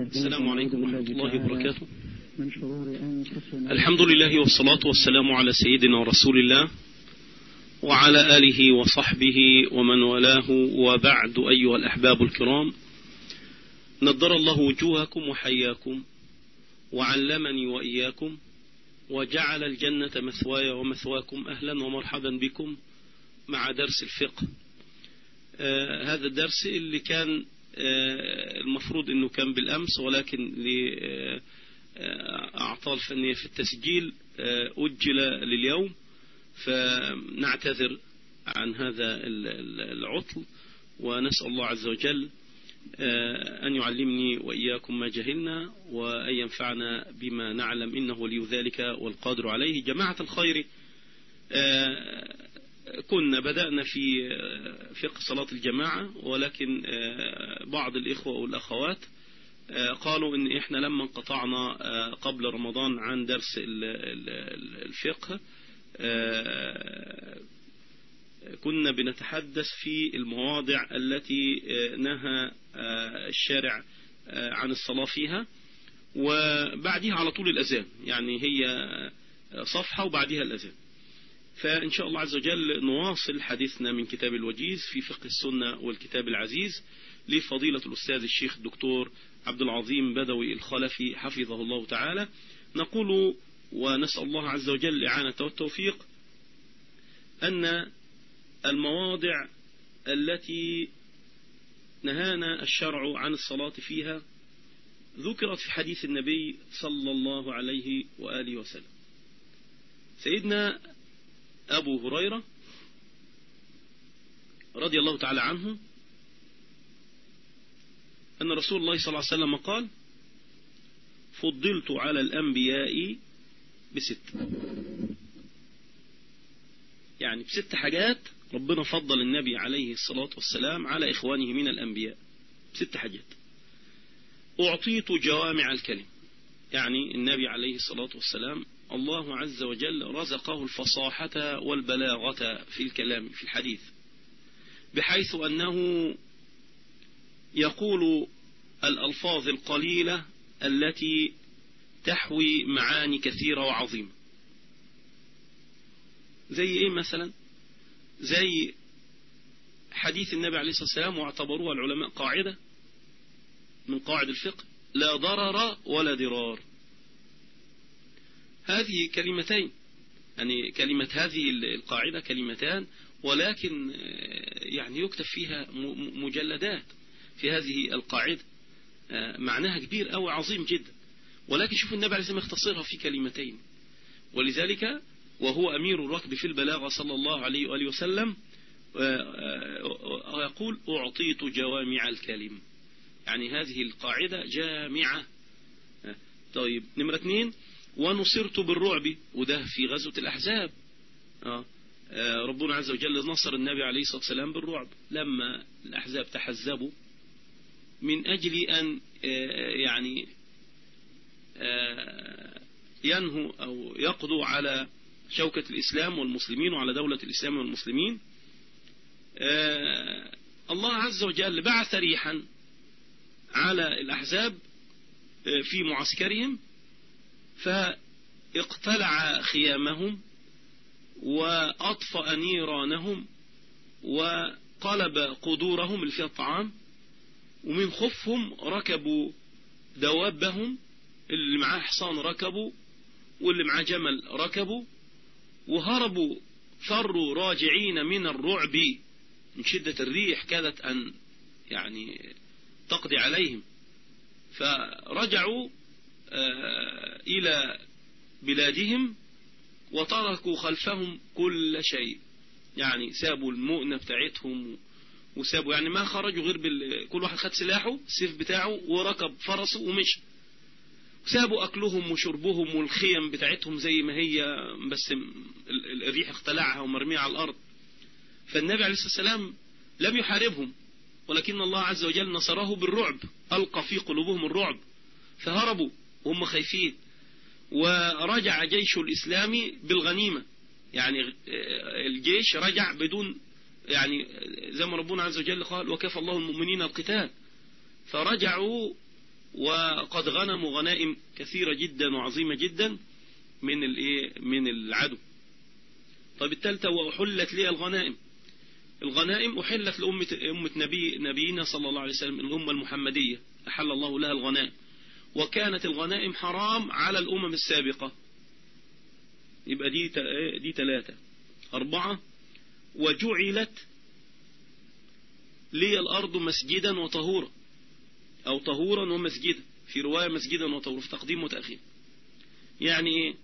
السلام عليكم ورحمة الله وبركاته. الحمد لله والصلاة والسلام على سيدنا ورسول الله وعلى آله وصحبه ومن والاه وبعد أيها الأحباب الكرام. نضر الله وجوهكم وحياكم وعلمني وإياكم وجعل الجنة مثواي ومثواكم أهلا ومرحبا بكم مع درس الفقه. آه هذا الدرس اللي كان المفروض إنه كان بالأمس ولكن لأعطال فنية في التسجيل آه أجل لليوم. فنعتذر عن هذا العطل ونسأل الله عز وجل أن يعلمني وإياكم ما جهلنا وأن ينفعنا بما نعلم إنه ولي ذلك والقادر عليه. جماعة الخير كنا بدأنا في فقه صلاة الجماعة ولكن بعض الإخوة والأخوات قالوا إن إحنا لما انقطعنا قبل رمضان عن درس الفقه كنا بنتحدث في المواضع التي نهى الشارع عن الصلاة فيها وبعدها على طول الأذان يعني هي صفحة وبعدها الأذان. فإن شاء الله عز وجل نواصل حديثنا من كتاب الوجيز في فقه السنة والكتاب العزيز لفضيلة الأستاذ الشيخ الدكتور عبد العظيم بدوي الخلفي حفظه الله تعالى. نقول ونسأل الله عز وجل الإعانة والتوفيق أن المواضع التي نهانا الشرع عن الصلاة فيها ذكرت في حديث النبي صلى الله عليه وآله وسلم. سيدنا أبو هريرة رضي الله تعالى عنه أن رسول الله صلى الله عليه وسلم قال فضلت على الأنبياء بست. يعني بست حاجات ربنا فضل النبي عليه الصلاة والسلام على إخوانه من الأنبياء. بست حاجات. أعطيت جوامع الكلم. يعني النبي عليه الصلاة والسلام الله عز وجل رزقه الفصاحة والبلاغة في الكلام في الحديث بحيث أنه يقول الألفاظ القليلة التي تحوي معاني كثيرة وعظيمة. زي إيه مثلا؟ زي حديث النبي عليه الصلاة والسلام واعتبروها العلماء قاعدة من قواعد الفقه لا ضرر ولا ضرار. هذه كلمتين. يعني كلمة هذه القاعدة كلمتان ولكن يعني يكتب فيها مجلدات في هذه القاعدة. معناها كبير أو عظيم جدا. ولكن شوف النبي عليه الصلاة والسلام يختصرها في كلمتين. ولذلك وهو أمير الركب في البلاغة صلى الله عليه وآله وسلم يقول أعطيت جوامع الكلم. يعني هذه القاعدة جامعة. طيب نمرة اثنين. ونصرت بالرعب وده في غزوة الأحزاب. ربنا عز وجل نصر النبي عليه الصلاة والسلام بالرعب. لما الأحزاب تحزبوا من أجل أن يعني ينهوا أو يقضوا على شوكة الإسلام والمسلمين وعلى دولة الإسلام والمسلمين الله عز وجل بعث ريحا على الأحزاب في معسكرهم. فاقتلع خيامهم وأطفأ نيرانهم وقلب قدورهم اللي فيها الطعام ومن خفهم ركبوا دوابهم اللي معاه حصان ركبوا واللي معاه جمل ركبوا وهربوا فروا راجعين من الرعب من شدة الريح كادت أن يعني تقضي عليهم. فرجعوا إلى بلادهم وتركوا خلفهم كل شيء. يعني سابوا المؤنة بتاعتهم وسابوا يعني ما خرجوا غير بال... كل واحد خد سلاحه السيف بتاعه وركب فرسه ومشي. سابوا أكلهم وشربهم والخيم بتاعتهم زي ما هي بس الريح اختلعها ومرميها على الأرض. فالنبي عليه الصلاة والسلام لم يحاربهم ولكن الله عز وجل نصره بالرعب ألقى في قلوبهم الرعب. فهربوا وهم خايفين. ورجع جيش الإسلام بالغنيمة. يعني الجيش رجع بدون يعني زي ما ربنا عز وجل قال وكفى الله المؤمنين القتال. فرجعوا وقد غنموا غنائم كثيرة جدا وعظيمة جدا من الايه من العدو. طيب الثالثة وأحلت لي الغنائم. الغنائم أحلت لأمة أمة نبي نبينا صلى الله عليه وسلم الأمة المحمدية. أحل الله لها الغنائم. وكانت الغنائم حرام على الأمم السابقة. يبقى دي دي ثلاثة أربعة وجعلت لي الأرض مسجدا وطهورا. أو طهورا ومسجدا. في رواية مسجدا وطهورا في تقديم وتأخير. يعني إيه؟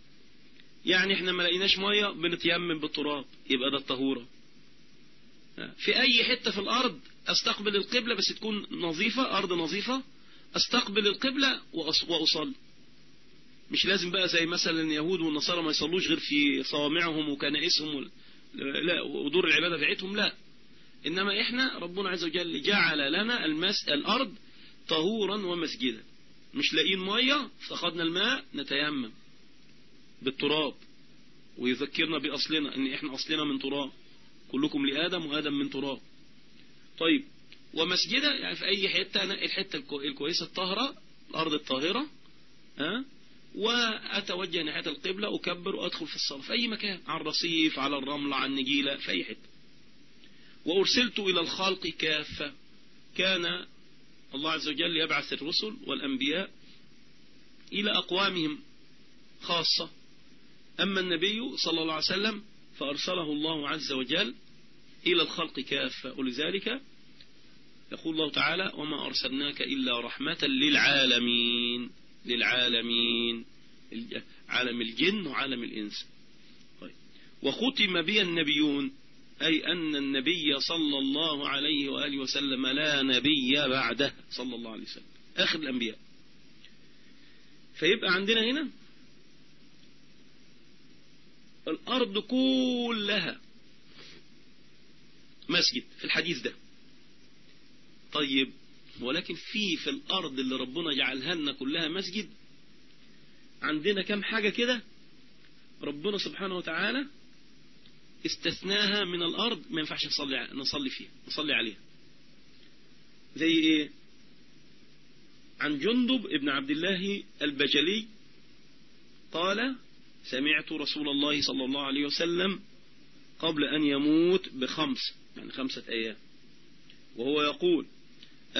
يعني إحنا ما لقيناش مية بنتيمم بالتراب. يبقى ده الطهورة. في أي حتة في الأرض أستقبل القبلة بس تكون نظيفة أرض نظيفة؟ أستقبل القبلة وأصلي. مش لازم بقى زي مثلا اليهود والنصارى ما يصلوش غير في صوامعهم وكنائسهم لا ودور العبادة بتاعتهم لا. إنما إحنا ربنا عز وجل جعل لنا المس الأرض طهورا ومسجدا. مش لاقيين مية فقدنا الماء نتيمم بالتراب. ويذكرنا بأصلنا إن إحنا أصلنا من تراب. كلكم لآدم وآدم من تراب. طيب ومسجدا يعني في أي حتة الحتة الكويسة الطاهرة الأرض الطاهرة ها؟ وأتوجه ناحية القبلة أكبر وأدخل في الصلاة في أي مكان على الرصيف على الرمل على النجيلة في أي حتة. وأرسلت إلى الخلق كافة. كان الله عز وجل يبعث الرسل والأنبياء إلى أقوامهم خاصة. أما النبي صلى الله عليه وسلم فأرسله الله عز وجل إلى الخلق كافة. ولذلك يقول الله تعالى وما أرسلناك إلا رحمة للعالمين للعالمين عالم الجن وعالم الإنس. طيب. وختم بي النبيون أي أن النبي صلى الله عليه وآله وسلم لا نبي بعده. صلى الله عليه وسلم. آخر الأنبياء. فيبقى عندنا هنا الأرض كلها مسجد في الحديث ده. طيب ولكن في في الأرض اللي ربنا جعلها لنا كلها مسجد عندنا كم حاجة كده؟ ربنا سبحانه وتعالى استثناها من الأرض ما ينفعش نصلي نصلي فيها نصلي عليها. زي إيه؟ عن جندب ابن عبد الله البجلي قال سمعت رسول الله صلى الله عليه وسلم قبل أن يموت بخمس يعني خمسة أيام. وهو يقول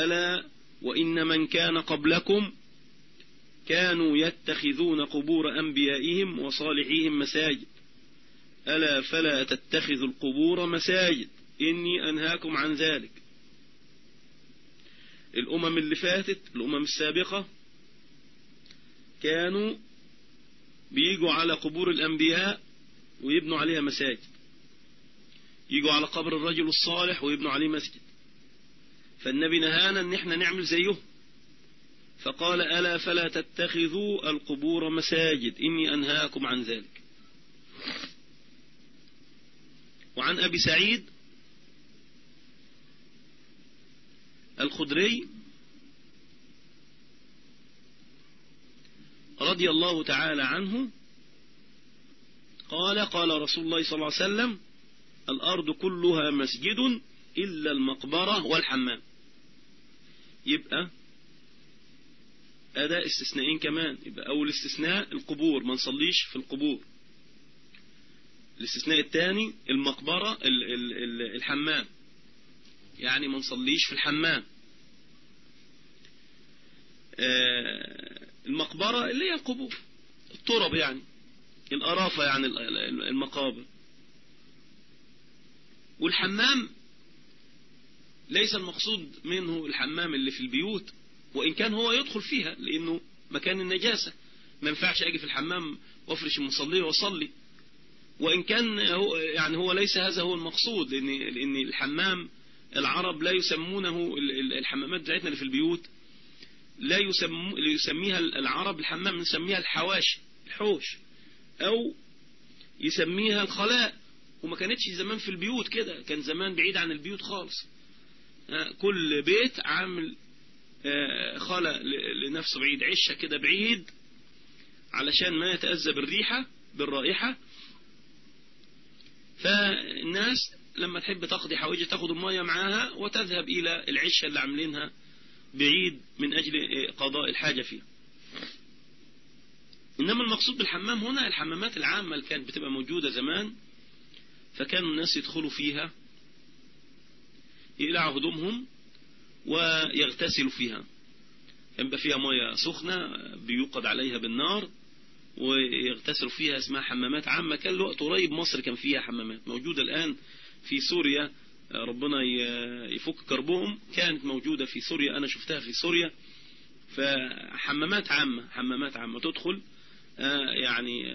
ألا وإن من كان قبلكم كانوا يتخذون قبور أنبيائهم وصالحيهم مساجد. ألا فلا تتخذوا القبور مساجد. إني أنهاكم عن ذلك. الأمم اللي فاتت الأمم السابقة كانوا بيجوا على قبور الأنبياء ويبنوا عليها مساجد. يجوا على قبر الرجل الصالح ويبنوا عليه مسجد. فالنبي نهانا أن إحنا نعمل زيه. فقال ألا فلا تتخذوا القبور مساجد. إني أنهاكم عن ذلك. وعن أبي سعيد الخدري رضي الله تعالى عنه قال قال رسول الله صلى الله عليه وسلم الأرض كلها مسجد إلا المقبرة والحمام. يبقى أداء استثنائين كمان. يبقى أول استثناء القبور ما نصليش في القبور. الاستثناء الثاني المقبرة الحمام. يعني ما نصليش في الحمام. المقبرة اللي هي القبور الترب يعني الأرافة يعني المقابر. والحمام ليس المقصود منه الحمام اللي في البيوت وإن كان هو يدخل فيها لأنه مكان النجاسة. ما ينفعش أجي في الحمام وأفرش المصلية وأصلي. وإن كان هو يعني هو ليس هذا هو المقصود لأن, لأن الحمام العرب لا يسمونه الحمامات بتاعتنا اللي في البيوت لا يسم يسميها العرب الحمام نسميها الحواشي الحوش أو يسميها الخلاء. وما كانتش زمان في البيوت كده كان زمان بعيد عن البيوت خالص. كل بيت عامل خلا لنفسه بعيد عشة كده بعيد علشان ما يتأذى بالريحة بالرائحة. فالناس لما تحب تقضي حويجة تاخد المية معاها وتذهب إلى العشة اللي عاملينها بعيد من أجل قضاء الحاجة فيها. إنما المقصود بالحمام هنا الحمامات العامة اللي كانت بتبقى موجودة زمان فكانوا الناس يدخلوا فيها يقلعوا هدومهم ويغتسلوا فيها. يبقى فيها مياه سخنة بيوقد عليها بالنار ويغتسلوا فيها اسمها حمامات عامة. كان الوقت قريب مصر كان فيها حمامات موجودة الآن في سوريا. ربنا يفك كربهم. كانت موجودة في سوريا أنا شفتها في سوريا. فحمامات عامة حمامات عامة. تدخل يعني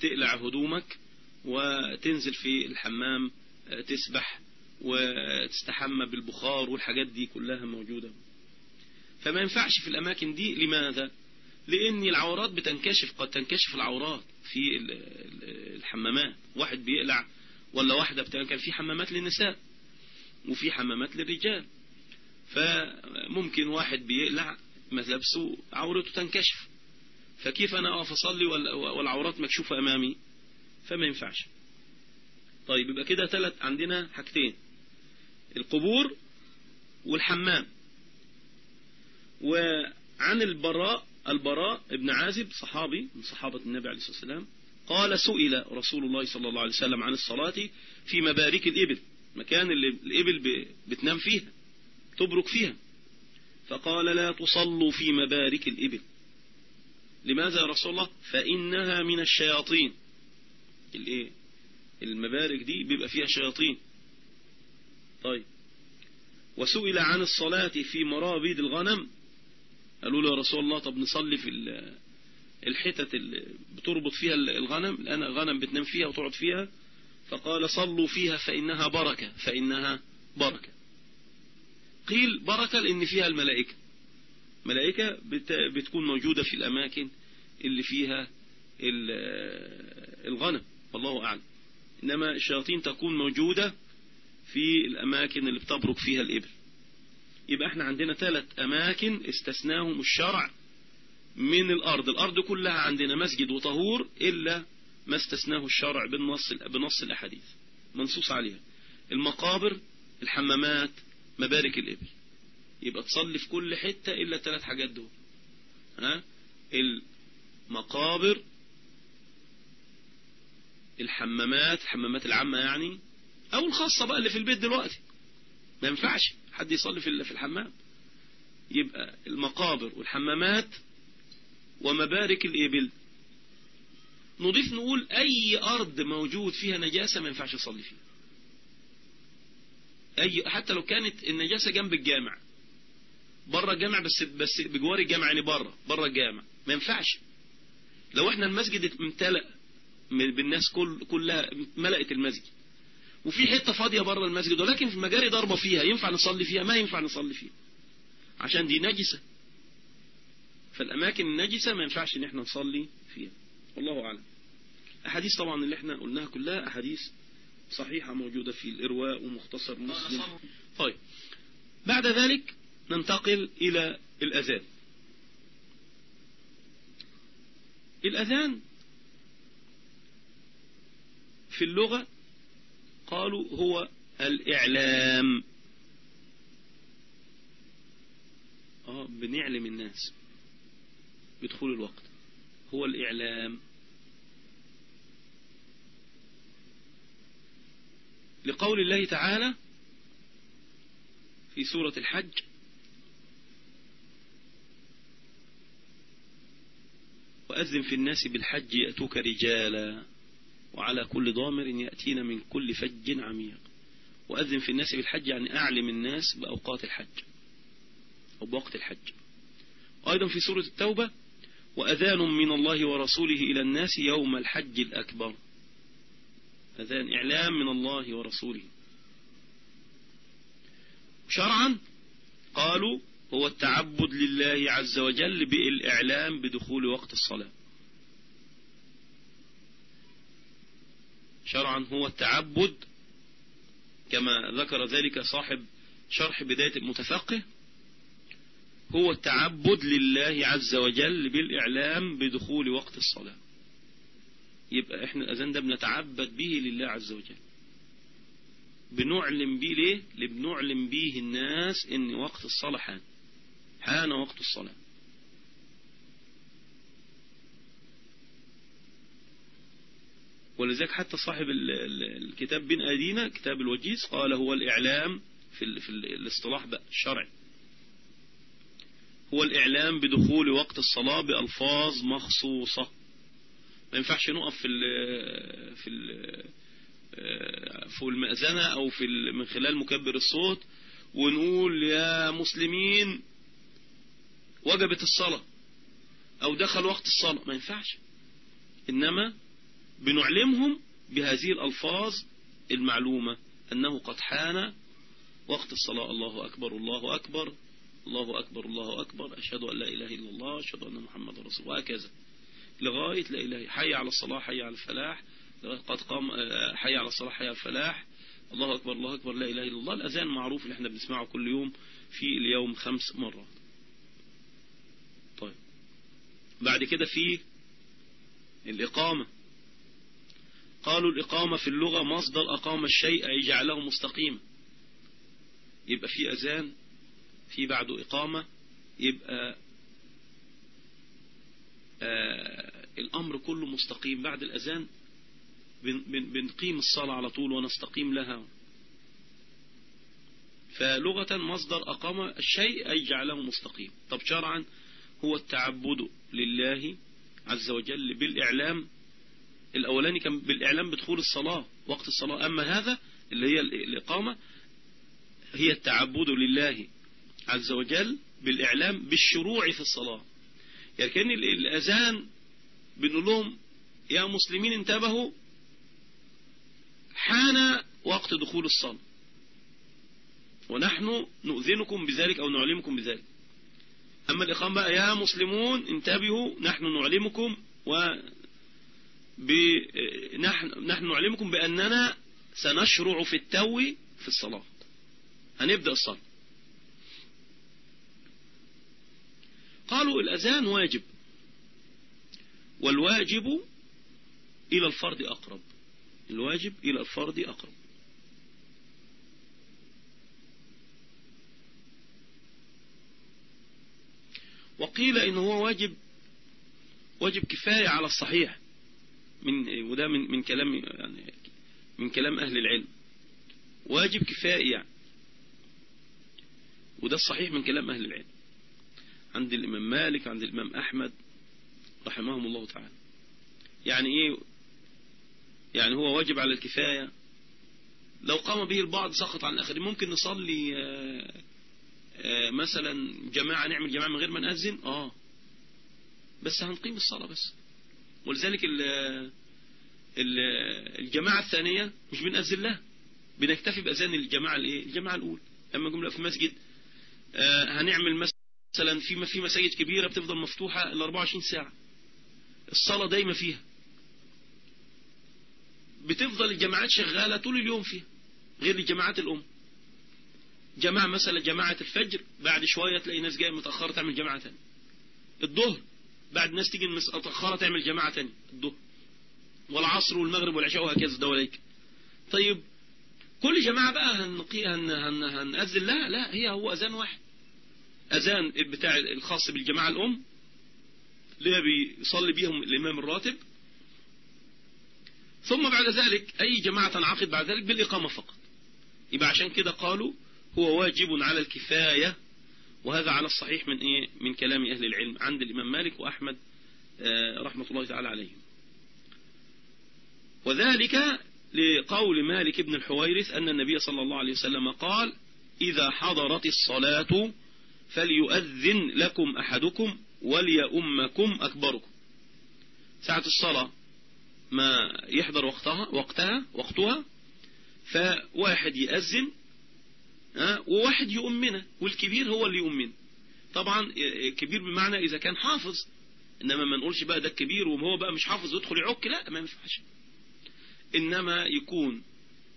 تقلع هدومك وتنزل في الحمام تسبح. وتستحمى بالبخار والحاجات دي كلها موجودة. فما ينفعش في الأماكن دي لماذا؟ لأن العورات بتنكشف قد تنكشف العورات في الحمامات. واحد بيقلع ولا واحدة كان في حمامات للنساء وفي حمامات للرجال. فممكن واحد بيقلع ملابسه عورته تنكشف. فكيف أنا أقف أصلي والعورات مكشوفة أمامي؟ فما ينفعش. طيب يبقى كده ثلاث عندنا حاجتين. القبور والحمام. وعن البراء البراء ابن عازب صحابي من صحابة النبي عليه الصلاة والسلام قال سئل رسول الله صلى الله عليه وسلم عن الصلاة في مبارك الإبل مكان اللي الإبل بتنام فيها تبرك فيها. فقال لا تصلوا في مبارك الإبل. لماذا يا رسول الله؟ فإنها من الشياطين. الإيه؟ المبارك دي بيبقى فيها شياطين. طيب. وسئل عن الصلاة في مرابيد الغنم. قالوا له يا رسول الله طب نصلي في الحتت اللي بتربط فيها الغنم الآن غنم بتنام فيها وتقعد فيها. فقال صلوا فيها فإنها بركة فإنها بركة. قيل بركة لأن فيها الملائكة. ملائكة بتكون موجودة في الأماكن اللي فيها الغنم والله أعلم. إنما الشياطين تكون موجودة في الأماكن اللي بتبرك فيها الإبل. يبقى إحنا عندنا ثلاث أماكن استثناهم الشرع من الأرض. الأرض كلها عندنا مسجد وطهور إلا ما استثناه الشرع بالنص, بنص الأحاديث. منصوص عليها. المقابر الحمامات مبارك الإبل. يبقى تصلي في كل حتة إلا الثلاث حاجات دول. ها؟ المقابر الحمامات الحمامات العامة يعني أو الخاصة بقى اللي في البيت دلوقتي. ما ينفعش حد يصلي في في الحمام. يبقى المقابر والحمامات ومبارك الإبل. نضيف نقول أي أرض موجود فيها نجاسة ما ينفعش يصلي فيها. أي حتى لو كانت النجاسة جنب الجامع. بره الجامع بس بس بجوار الجامع يعني بره بره الجامع. ما ينفعش. لو إحنا المسجد امتلأ بالناس كل كلها ملأت المسجد. وفي حتة فاضية بره المسجد ولكن في مجاري ضربة فيها ينفع نصلي فيها؟ ما ينفع نصلي فيها. عشان دي نجسة. فالأماكن النجسة ما ينفعش إن إحنا نصلي فيها. والله أعلم. أحاديث طبعا اللي إحنا قلناها كلها أحاديث صحيحة موجودة في الإرواء ومختصر مسلم. طيب. بعد ذلك ننتقل إلى الأذان. الأذان في اللغة قالوا هو الإعلام. آه بنعلم الناس. بدخول الوقت. هو الإعلام. لقول الله تعالى في سورة الحج وأذن في الناس بالحج يأتوك رجالا. وعلى كل ضامر يأتين من كل فج عميق. وأذن في الناس بالحج يعني أعلم الناس بأوقات الحج أو بوقت الحج. أيضا في سورة التوبة وأذان من الله ورسوله إلى الناس يوم الحج الأكبر. أذان إعلام من الله ورسوله. شرعا قالوا هو التعبد لله عز وجل بالإعلام بدخول وقت الصلاة. شرعا هو التعبد كما ذكر ذلك صاحب شرح بداية المتفقه هو التعبد لله عز وجل بالإعلام بدخول وقت الصلاة. يبقى إحنا الأذان ده بنتعبد به لله عز وجل. بنعلم به ليه؟ بنعلم به الناس إن وقت الصلاة حان. حان وقت الصلاة. ولذلك حتى صاحب الكتاب بن أدينا كتاب الوجيز قال هو الإعلام في, في الاصطلاح بقى الشرعي هو الإعلام بدخول وقت الصلاة بألفاظ مخصوصة. ما ينفعش نقف في ال في ال في المأذنة أو في من خلال مكبر الصوت ونقول يا مسلمين وجبت الصلاة أو دخل وقت الصلاة. ما ينفعش. إنما بنعلمهم بهذه الألفاظ المعلومة أنه قد حان وقت الصلاة. الله أكبر الله أكبر الله أكبر الله أكبر. أشهد أن لا إله إلا الله أشهد أن محمد رسول وهكذا. لغاية لا إله حي على الصلاة حي على الفلاح. قد قام حي على الصلاة حي على الفلاح. الله أكبر الله أكبر لا إله إلا الله. الأذان معروف اللي إحنا بنسمعه كل يوم في اليوم خمس مرات. طيب. بعد كده في الإقامة. قالوا الإقامة في اللغة مصدر أقام الشيء أي جعله مستقيما يبقى في أذان في بعده إقامة يبقى آه الأمر كله مستقيم. بعد الأذان بنقيم الصلاة على طول ونستقيم لها. فلغة مصدر أقام الشيء أي جعله مستقيم. طب شرعا هو التعبد لله عز وجل بالإعلام الأولاني كان بالإعلام بدخول الصلاة وقت الصلاة. أما هذا اللي هي الإقامة هي التعبد لله عز وجل بالإعلام بالشروع في الصلاة. يعني كأن الأذان بنقول لهم يا مسلمين انتبهوا حان وقت دخول الصلاة. ونحن نؤذنكم بذلك أو نعلمكم بذلك. أما الإقامة بقى يا مسلمون انتبهوا نحن نعلمكم و. نحن... نحن نعلمكم بأننا سنشرع في التو في الصلاة. هنبدأ الصلاة. قالوا الأذان واجب. والواجب إلى الفرد أقرب. الواجب إلى الفرد أقرب. وقيل إن هو واجب واجب كفاية على الصحيح. من وده من من كلام يعني من كلام أهل العلم. واجب كفاية يعني. وده الصحيح من كلام أهل العلم. عند الإمام مالك عند الإمام أحمد رحمهم الله تعالى. يعني إيه؟ يعني هو واجب على الكفاية. لو قام به البعض سقط عن الآخرين. ممكن نصلي مثلا جماعة نعمل جماعة من غير ما نأذن آه. بس هنقيم الصلاة بس. ولذلك ال ال الجماعة الثانية مش بنأذن لها بنكتفي بأذان الجماعة الإيه؟ الجماعة الأولى. لما جملة في مسجد هنعمل مثلا في في مساجد كبيرة بتفضل مفتوحة ال 24 ساعة. الصلاة دايما فيها. بتفضل الجماعات شغالة طول اليوم فيها غير الجماعات الأم. جماعة مثلا جماعة الفجر بعد شوية تلاقي ناس جاية متأخرة تعمل جماعة تانية. الظهر بعد ناس تيجي متأخرة تعمل جماعة تانية الظهر والعصر والمغرب والعشاء وهكذا دواليك طيب كل جماعة بقى هنقي هن هن هنأذن لها لا هي هو أذان واحد. أذان بتاع الخاص بالجماعة الأم اللي بيصلي بيهم الإمام الراتب. ثم بعد ذلك أي جماعة تنعقد بعد ذلك بالإقامة فقط. يبقى عشان كده قالوا هو واجب على الكفاية وهذا على الصحيح من إيه؟ من كلام أهل العلم عند الإمام مالك وأحمد رحمة الله تعالى عليهم. وذلك لقول مالك بن الحويرث أن النبي صلى الله عليه وسلم قال إذا حضرت الصلاة فليؤذن لكم أحدكم وليؤمكم أكبركم. ساعة الصلاة ما يحضر وقتها وقتها وقتها فواحد يأذن وواحد يؤمنه والكبير هو اللي يؤمن. طبعا كبير بمعنى إذا كان حافظ. إنما ما نقولش بقى ده الكبير وهو بقى مش حافظ يدخل يعك لا ما ينفعش. إنما يكون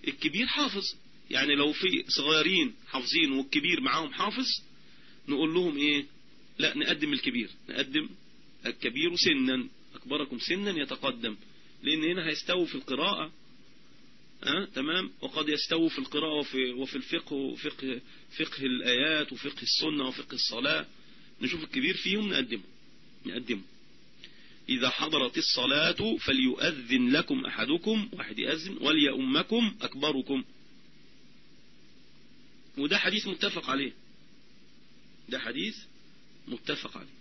الكبير حافظ. يعني لو في صغيرين حافظين والكبير معاهم حافظ نقول لهم إيه؟ لا نقدم الكبير. نقدم الكبير سنا. أكبركم سنا يتقدم. لأن هنا هيستووا في القراءة أه؟ تمام؟ وقد يستووا في القراءة وفي, وفي الفقه وفقه فقه الآيات وفقه السنة وفقه الصلاة. نشوف الكبير فيهم نقدمه. نقدمه. إذا حضرت الصلاة فليؤذن لكم أحدكم واحد يأذن وليؤمكم أكبركم. وده حديث متفق عليه. ده حديث متفق عليه.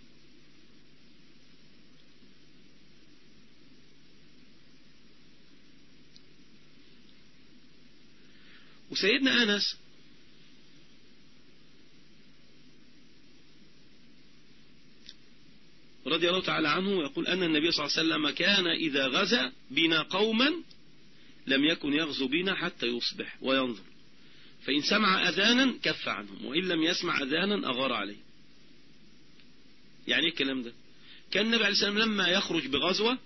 وسيدنا أنس. رضي الله تعالى عنه يقول أن النبي صلى الله عليه وسلم كان إذا غزا بنا قوما لم يكن يغزو بنا حتى يصبح وينظر. فإن سمع أذانا كف عنهم وإن لم يسمع أذانا أغار عليه. يعني إيه الكلام ده؟ كان النبي عليه السلام لما يخرج بغزوة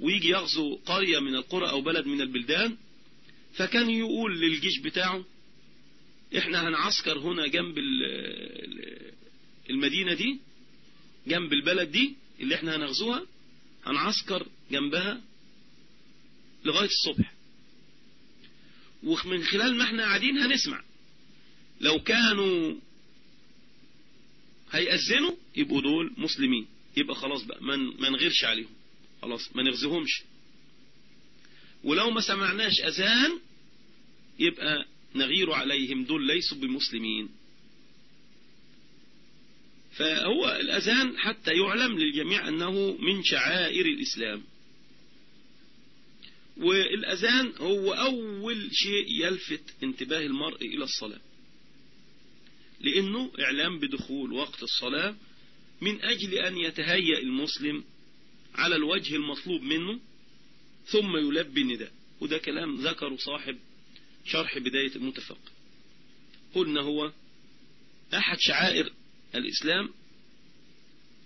ويجي يغزو قرية من القرى أو بلد من البلدان فكان يقول للجيش بتاعه إحنا هنعسكر هنا جنب المدينة دي جنب البلد دي اللي إحنا هنغزوها هنعسكر جنبها لغاية الصبح. ومن خلال ما إحنا قاعدين هنسمع لو كانوا هيأذنوا يبقوا دول مسلمين. يبقى خلاص بقى ما نغيرش عليهم. خلاص ما نغزهمش ولو ما سمعناش أذان يبقى نغير عليهم دول ليسوا بمسلمين. فهو الأذان حتى يعلم للجميع أنه من شعائر الإسلام. والأذان هو أول شيء يلفت انتباه المرء إلى الصلاة. لأنه إعلام بدخول وقت الصلاة من أجل أن يتهيأ المسلم على الوجه المطلوب منه ثم يلبي النداء. وده كلام ذكره صاحب شرح بداية المتفق. قلنا هو أحد شعائر الإسلام.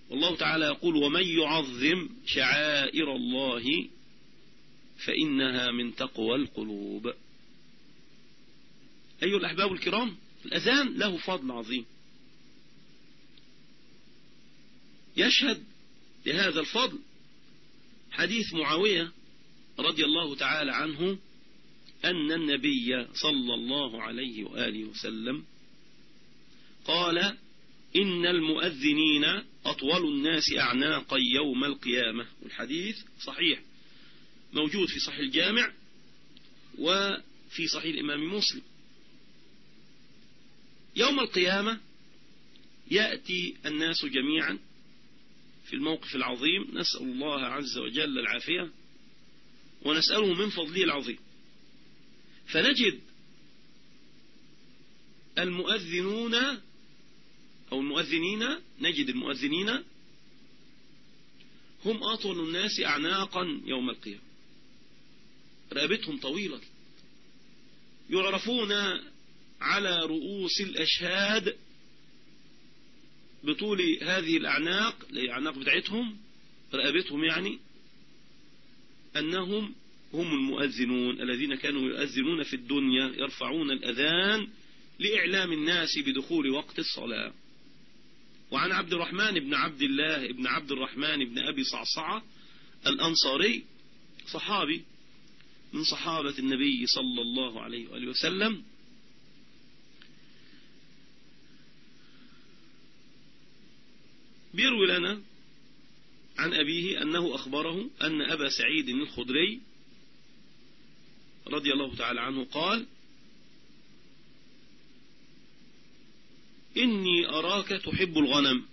والله تعالى يقول ومن يعظم شعائر الله فإنها من تقوى القلوب. أيها الأحباب الكرام الأذان له فضل عظيم. يشهد لهذا الفضل حديث معاوية رضي الله تعالى عنه أن النبي صلى الله عليه وآله وسلم قال إن المؤذنين أطول الناس أعناقا يوم القيامة. والحديث صحيح موجود في صحيح الجامع وفي صحيح الإمام مسلم. يوم القيامة يأتي الناس جميعا في الموقف العظيم. نسأل الله عز وجل العافية ونسأله من فضله العظيم. فنجد المؤذنون أو المؤذنين نجد المؤذنين هم أطول الناس أعناقا يوم القيامة. رقبتهم طويلة. يعرفون على رؤوس الأشهاد بطول هذه الأعناق الأعناق بتاعتهم رقبتهم يعني أنهم هم المؤذنون الذين كانوا يؤذنون في الدنيا يرفعون الأذان لإعلام الناس بدخول وقت الصلاة. وعن عبد الرحمن بن عبد الله بن عبد الرحمن بن أبي صعصعة الأنصاري صحابي من صحابة النبي صلى الله عليه وآله وسلم بيروي لنا عن أبيه أنه أخبره أن أبا سعيد الخدري رضي الله تعالى عنه قال إني أراك تحب الغنم.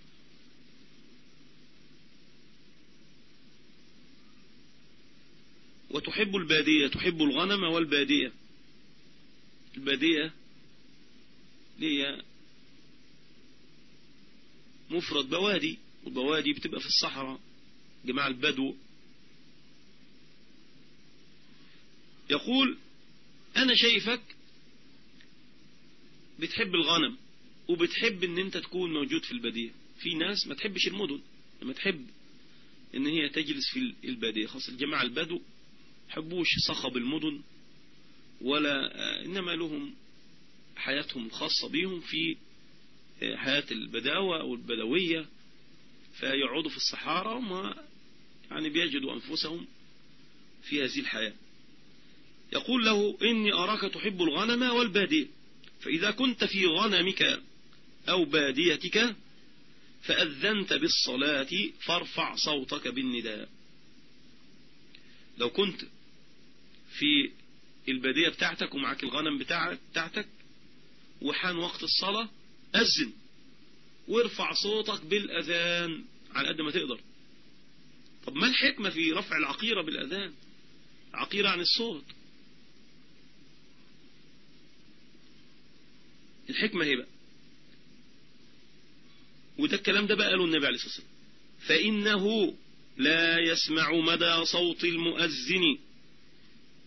وتحب البادية تحب الغنم والبادية. البادية هي مفرد بوادي والبوادي بتبقى في الصحراء. جماعة البدو. يقول أنا شايفك بتحب الغنم وبتحب إن أنت تكون موجود في البادية. في ناس ما تحبش المدن لما تحب إن هي تجلس في البادية. خاصة الجماعة البدو حبوش صخب المدن ولا إنما لهم حياتهم الخاصة بهم في حياة البداوة أو البدوية فيقعدوا في الصحارى وما يعني بيجدوا أنفسهم في هذه الحياة. يقول له إني أراك تحب الغنم والبادية فإذا كنت في غنمك أو باديتك فأذنت بالصلاة فارفع صوتك بالنداء. لو كنت في البادية بتاعتك ومعك الغنم بتاعتك وحان وقت الصلاة أذن وارفع صوتك بالأذان على قد ما تقدر. طب ما الحكمة في رفع العقيرة بالأذان؟ عقيرة عن الصوت. الحكمة هي بقى. وده الكلام ده بقى قاله النبي عليه الصلاة والسلام. فإنه لا يسمع مدى صوت المؤذن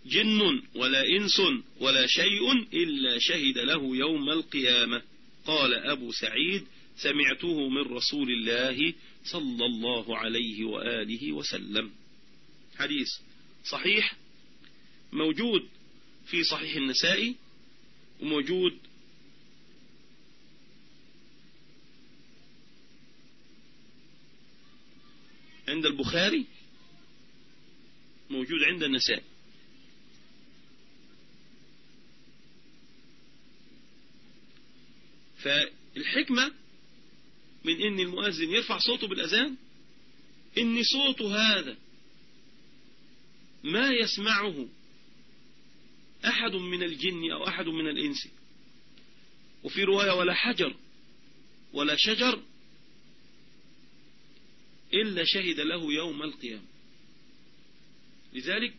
جن ولا إنس ولا شيء إلا شهد له يوم القيامة. قال أبو سعيد سمعته من رسول الله صلى الله عليه وآله وسلم حديث صحيح موجود في صحيح النسائي وموجود عند البخاري موجود عند النسائي فالحكمة من إن المؤذن يرفع صوته بالأذان؟ إن صوته هذا ما يسمعه أحد من الجن أو أحد من الإنس. وفي رواية ولا حجر ولا شجر إلا شهد له يوم القيامة. لذلك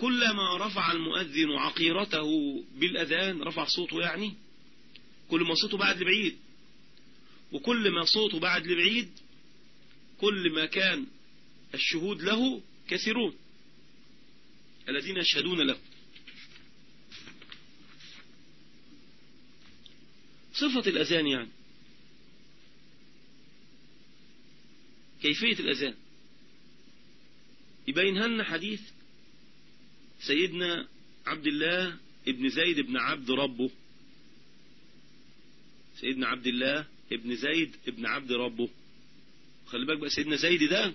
كلما رفع المؤذن عقيرته بالأذان رفع صوته يعني كل ما صوته بعد لبعيد وكل ما صوته بعد لبعيد كل ما كان الشهود له كثيرون الذين يشهدون له. صفة الأذان يعني. كيفية الأذان؟ يبينها لنا حديث سيدنا عبد الله ابن زيد ابن عبد ربه. سيدنا عبد الله ابن زيد ابن عبد ربه. خلي بالك بقى سيدنا زيد ده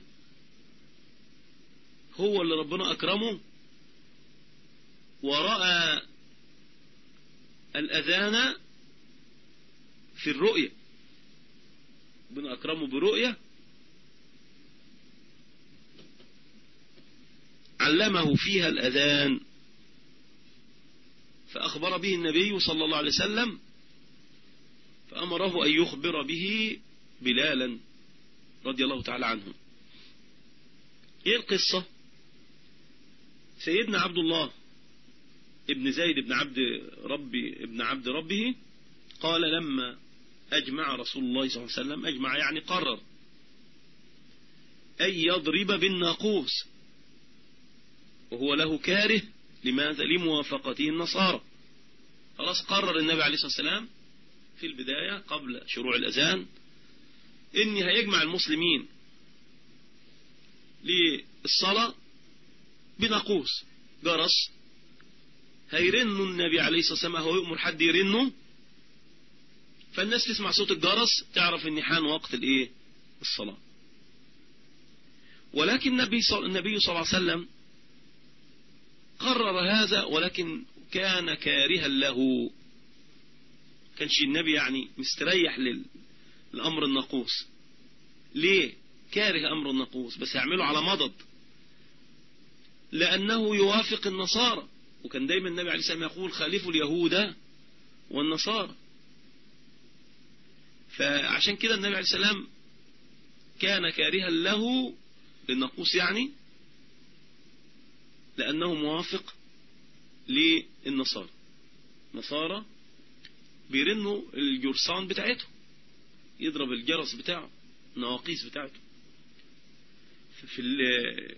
هو اللي ربنا أكرمه ورأى الأذان في الرؤية ربنا أكرمه برؤية علمه فيها الأذان. فأخبر به النبي صلى الله عليه وسلم فأمره أن يخبر به بلالا رضي الله تعالى عنه. إيه القصة؟ سيدنا عبد الله ابن زيد ابن عبد ربي ابن عبد ربه قال لما أجمع رسول الله صلى الله عليه وسلم أجمع يعني قرر أن يضرب بالناقوس وهو له كاره لماذا؟ لموافقته النصارى. خلاص قرر النبي عليه الصلاة والسلام في البداية قبل شروع الأذان إني هيجمع المسلمين للصلاة بناقوس جرس هيرنوا النبي عليه الصلاة والسلام هو يؤمر حد يرنه؟ فالناس تسمع صوت الجرس تعرف إن حان وقت الإيه؟ الصلاة. ولكن النبي صلى الله عليه وسلم قرر هذا ولكن كان كارها له. كانش النبي يعني مستريح للأمر النقوص ليه؟ كاره أمر النقوص بس يعمله على مضض. لأنه يوافق النصارى. وكان دايما النبي عليه السلام يقول خالفوا اليهود والنصارى. فعشان كده النبي عليه السلام كان كارها له للنقوص يعني لأنه موافق للنصارى. نصارى بيرنوا الجرسان بتاعتهم يضرب الجرس بتاعه النواقيس بتاعته. في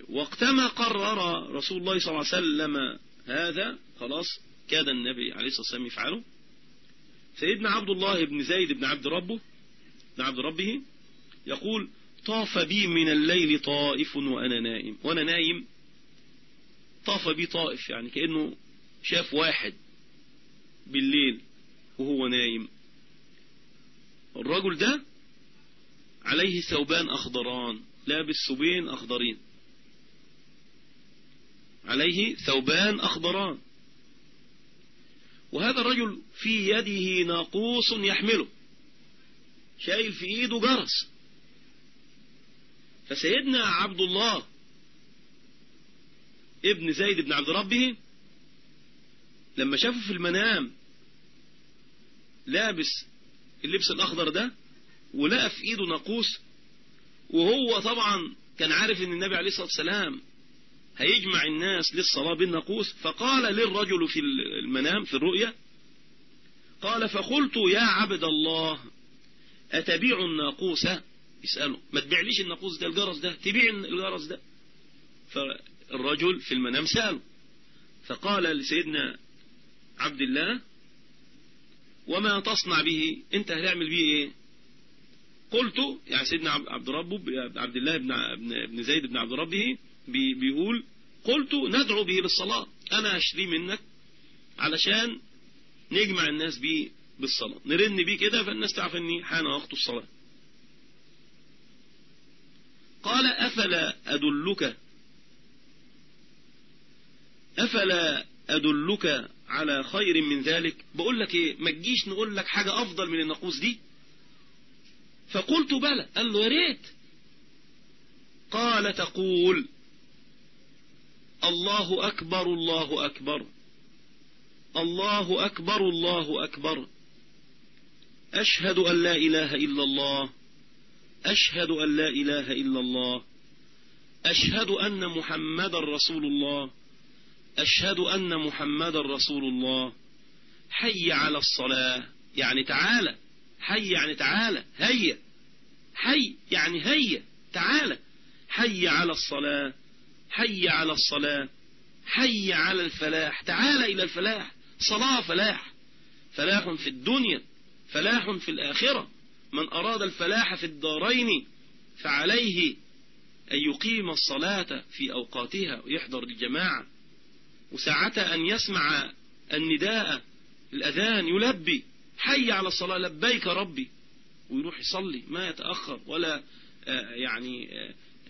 وقتما قرر رسول الله صلى الله عليه وسلم هذا خلاص كاد النبي عليه الصلاة والسلام يفعله. سيدنا عبد الله بن زيد بن عبد ربه بن عبد ربه يقول طاف بي من الليل طائف وأنا نائم. وأنا نايم طاف بي طائف يعني كأنه شاف واحد بالليل. وهو نايم. الرجل ده عليه ثوبان أخضران لابس ثوبين أخضرين. عليه ثوبان أخضران. وهذا الرجل في يده ناقوس يحمله. شايل في إيده جرس. فسيدنا عبد الله ابن زيد بن عبد ربه لما شافه في المنام لابس اللبس الأخضر ده ولقى في إيده ناقوس وهو طبعا كان عارف إن النبي عليه الصلاة والسلام هيجمع الناس للصلاة بالناقوس فقال للرجل في المنام في الرؤية قال فقلت يا عبد الله أتبيع الناقوس؟ يسأله ما تبيعليش الناقوس ده الجرس ده تبيع الجرس ده. فالرجل في المنام سأله. فقال لسيدنا عبد الله وما تصنع به انت هتعمل به إيه؟ قلت يعني سيدنا عبد ربه عبد الله بن ابن زيد بن عبد ربه بيقول قلت ندعو به للصلاة أنا أشتري منك علشان نجمع الناس بيه بالصلاة. نرن بيه كده فالناس تعرف إني حان وقت الصلاة. قال أفلا أدلك؟ أفلا أدلك على خير من ذلك. بقول لك إيه ما تجيش نقول لك حاجة أفضل من النقوس دي؟ فقلت بلى. قال له يا ريت. قال تقول الله أكبر الله أكبر. الله أكبر الله أكبر. أشهد أن لا إله إلا الله. أشهد أن لا إله إلا الله. أشهد أن محمد رسول الله. أشهد أن محمد رسول الله. حي على الصلاة. يعني تعالى. حي يعني تعالى. هيا. حي يعني هيا. تعالى. حي على الصلاة. حي على الصلاة. حي على الفلاح. تعالى إلى الفلاح. صلاة فلاح. فلاح في الدنيا. فلاح في الآخرة. من أراد الفلاح في الدارين فعليه أن يقيم الصلاة في أوقاتها ويحضر الجماعة. وساعة أن يسمع النداء الأذان يلبي حي على الصلاة لبيك ربي ويروح يصلي ما يتأخر ولا يعني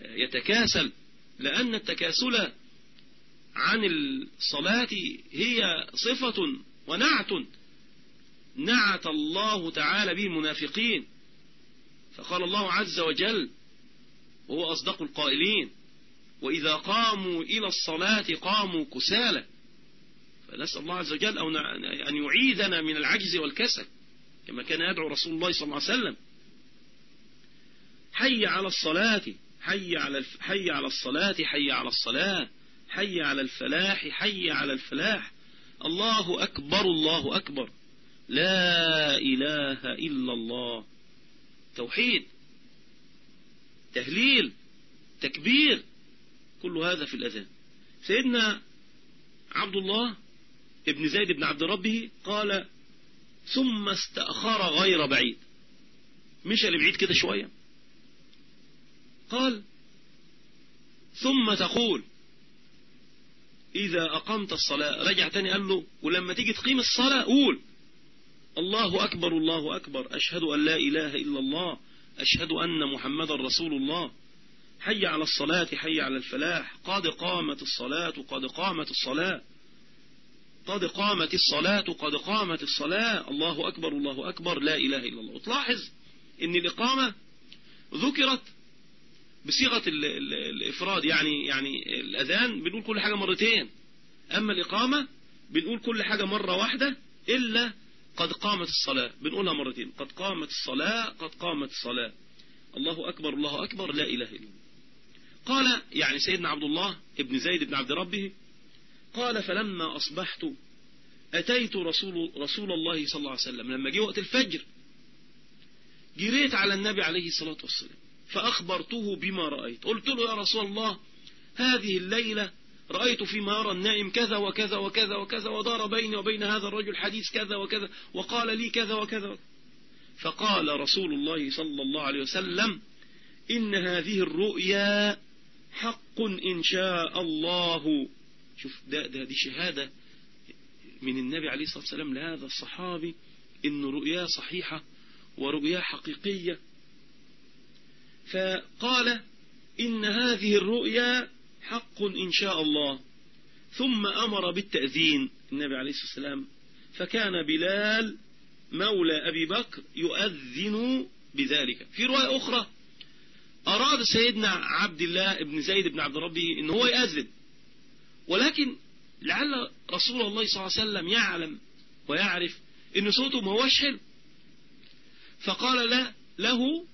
يتكاسل لأن التكاسل عن الصلاة هي صفة ونعت نعت الله تعالى به المنافقين. فقال الله عز وجل وهو أصدق القائلين وإذا قاموا إلى الصلاة قاموا كسالى. فنسأل الله عز وجل أن يعيذنا من العجز والكسل كما كان يدعو رسول الله صلى الله عليه وسلم. حي على الصلاة حي على. حي على الصلاة حي على الصلاة حي على الفلاح حي على الفلاح. الله أكبر الله أكبر. لا إله إلا الله. توحيد تهليل تكبير. كل هذا في الأذان. سيدنا عبد الله ابن زيد بن عبد ربه قال ثم استأخر غير بعيد. مشى لبعيد كده شوية. قال ثم تقول إذا أقمت الصلاة. رجع تاني قال له ولما تيجي تقيم الصلاة قول الله أكبر الله أكبر. أشهد أن لا إله إلا الله. أشهد أن محمد رسول الله. حي على الصلاة حي على الفلاح. قد قامت الصلاة قد قامت الصلاة. قد قامت الصلاة قد قامت الصلاة. الله أكبر الله أكبر. لا إله إلا الله. وتلاحظ أن الإقامة ذكرت بصيغة الإفراد يعني يعني الأذان بنقول كل حاجة مرتين. أما الإقامة بنقول كل حاجة مرة واحدة إلا قد قامت الصلاة. بنقولها مرتين. قد قامت الصلاة قد قامت الصلاة. الله أكبر الله أكبر. لا إله إلا الله. قال يعني سيدنا عبد الله ابن زيد بن عبد ربه قال فلما أصبحت أتيت رسول, رسول الله صلى الله عليه وسلم. لما جه وقت الفجر جريت على النبي عليه الصلاة والسلام فأخبرته بما رأيت. قلت له يا رسول الله هذه الليلة رأيت فيما يرى النائم كذا وكذا وكذا وكذا ودار بيني وبين هذا الرجل حديث كذا وكذا وقال لي كذا وكذا. فقال رسول الله صلى الله عليه وسلم إن هذه الرؤيا حق إن شاء الله. شوف ده, ده دي شهادة من النبي عليه الصلاة والسلام لهذا الصحابي إن رؤياه صحيحة ورؤياه حقيقية. فقال إن هذه الرؤيا حق إن شاء الله. ثم أمر بالتأذين النبي عليه الصلاة والسلام. فكان بلال مولى أبي بكر يؤذن بذلك. في رواية أخرى أراد سيدنا عبد الله ابن زيد بن عبد ربه إن هو يأذن. ولكن لعل رسول الله صلى الله عليه وسلم يعلم ويعرف إن صوته ما هوش حلو. فقال لا له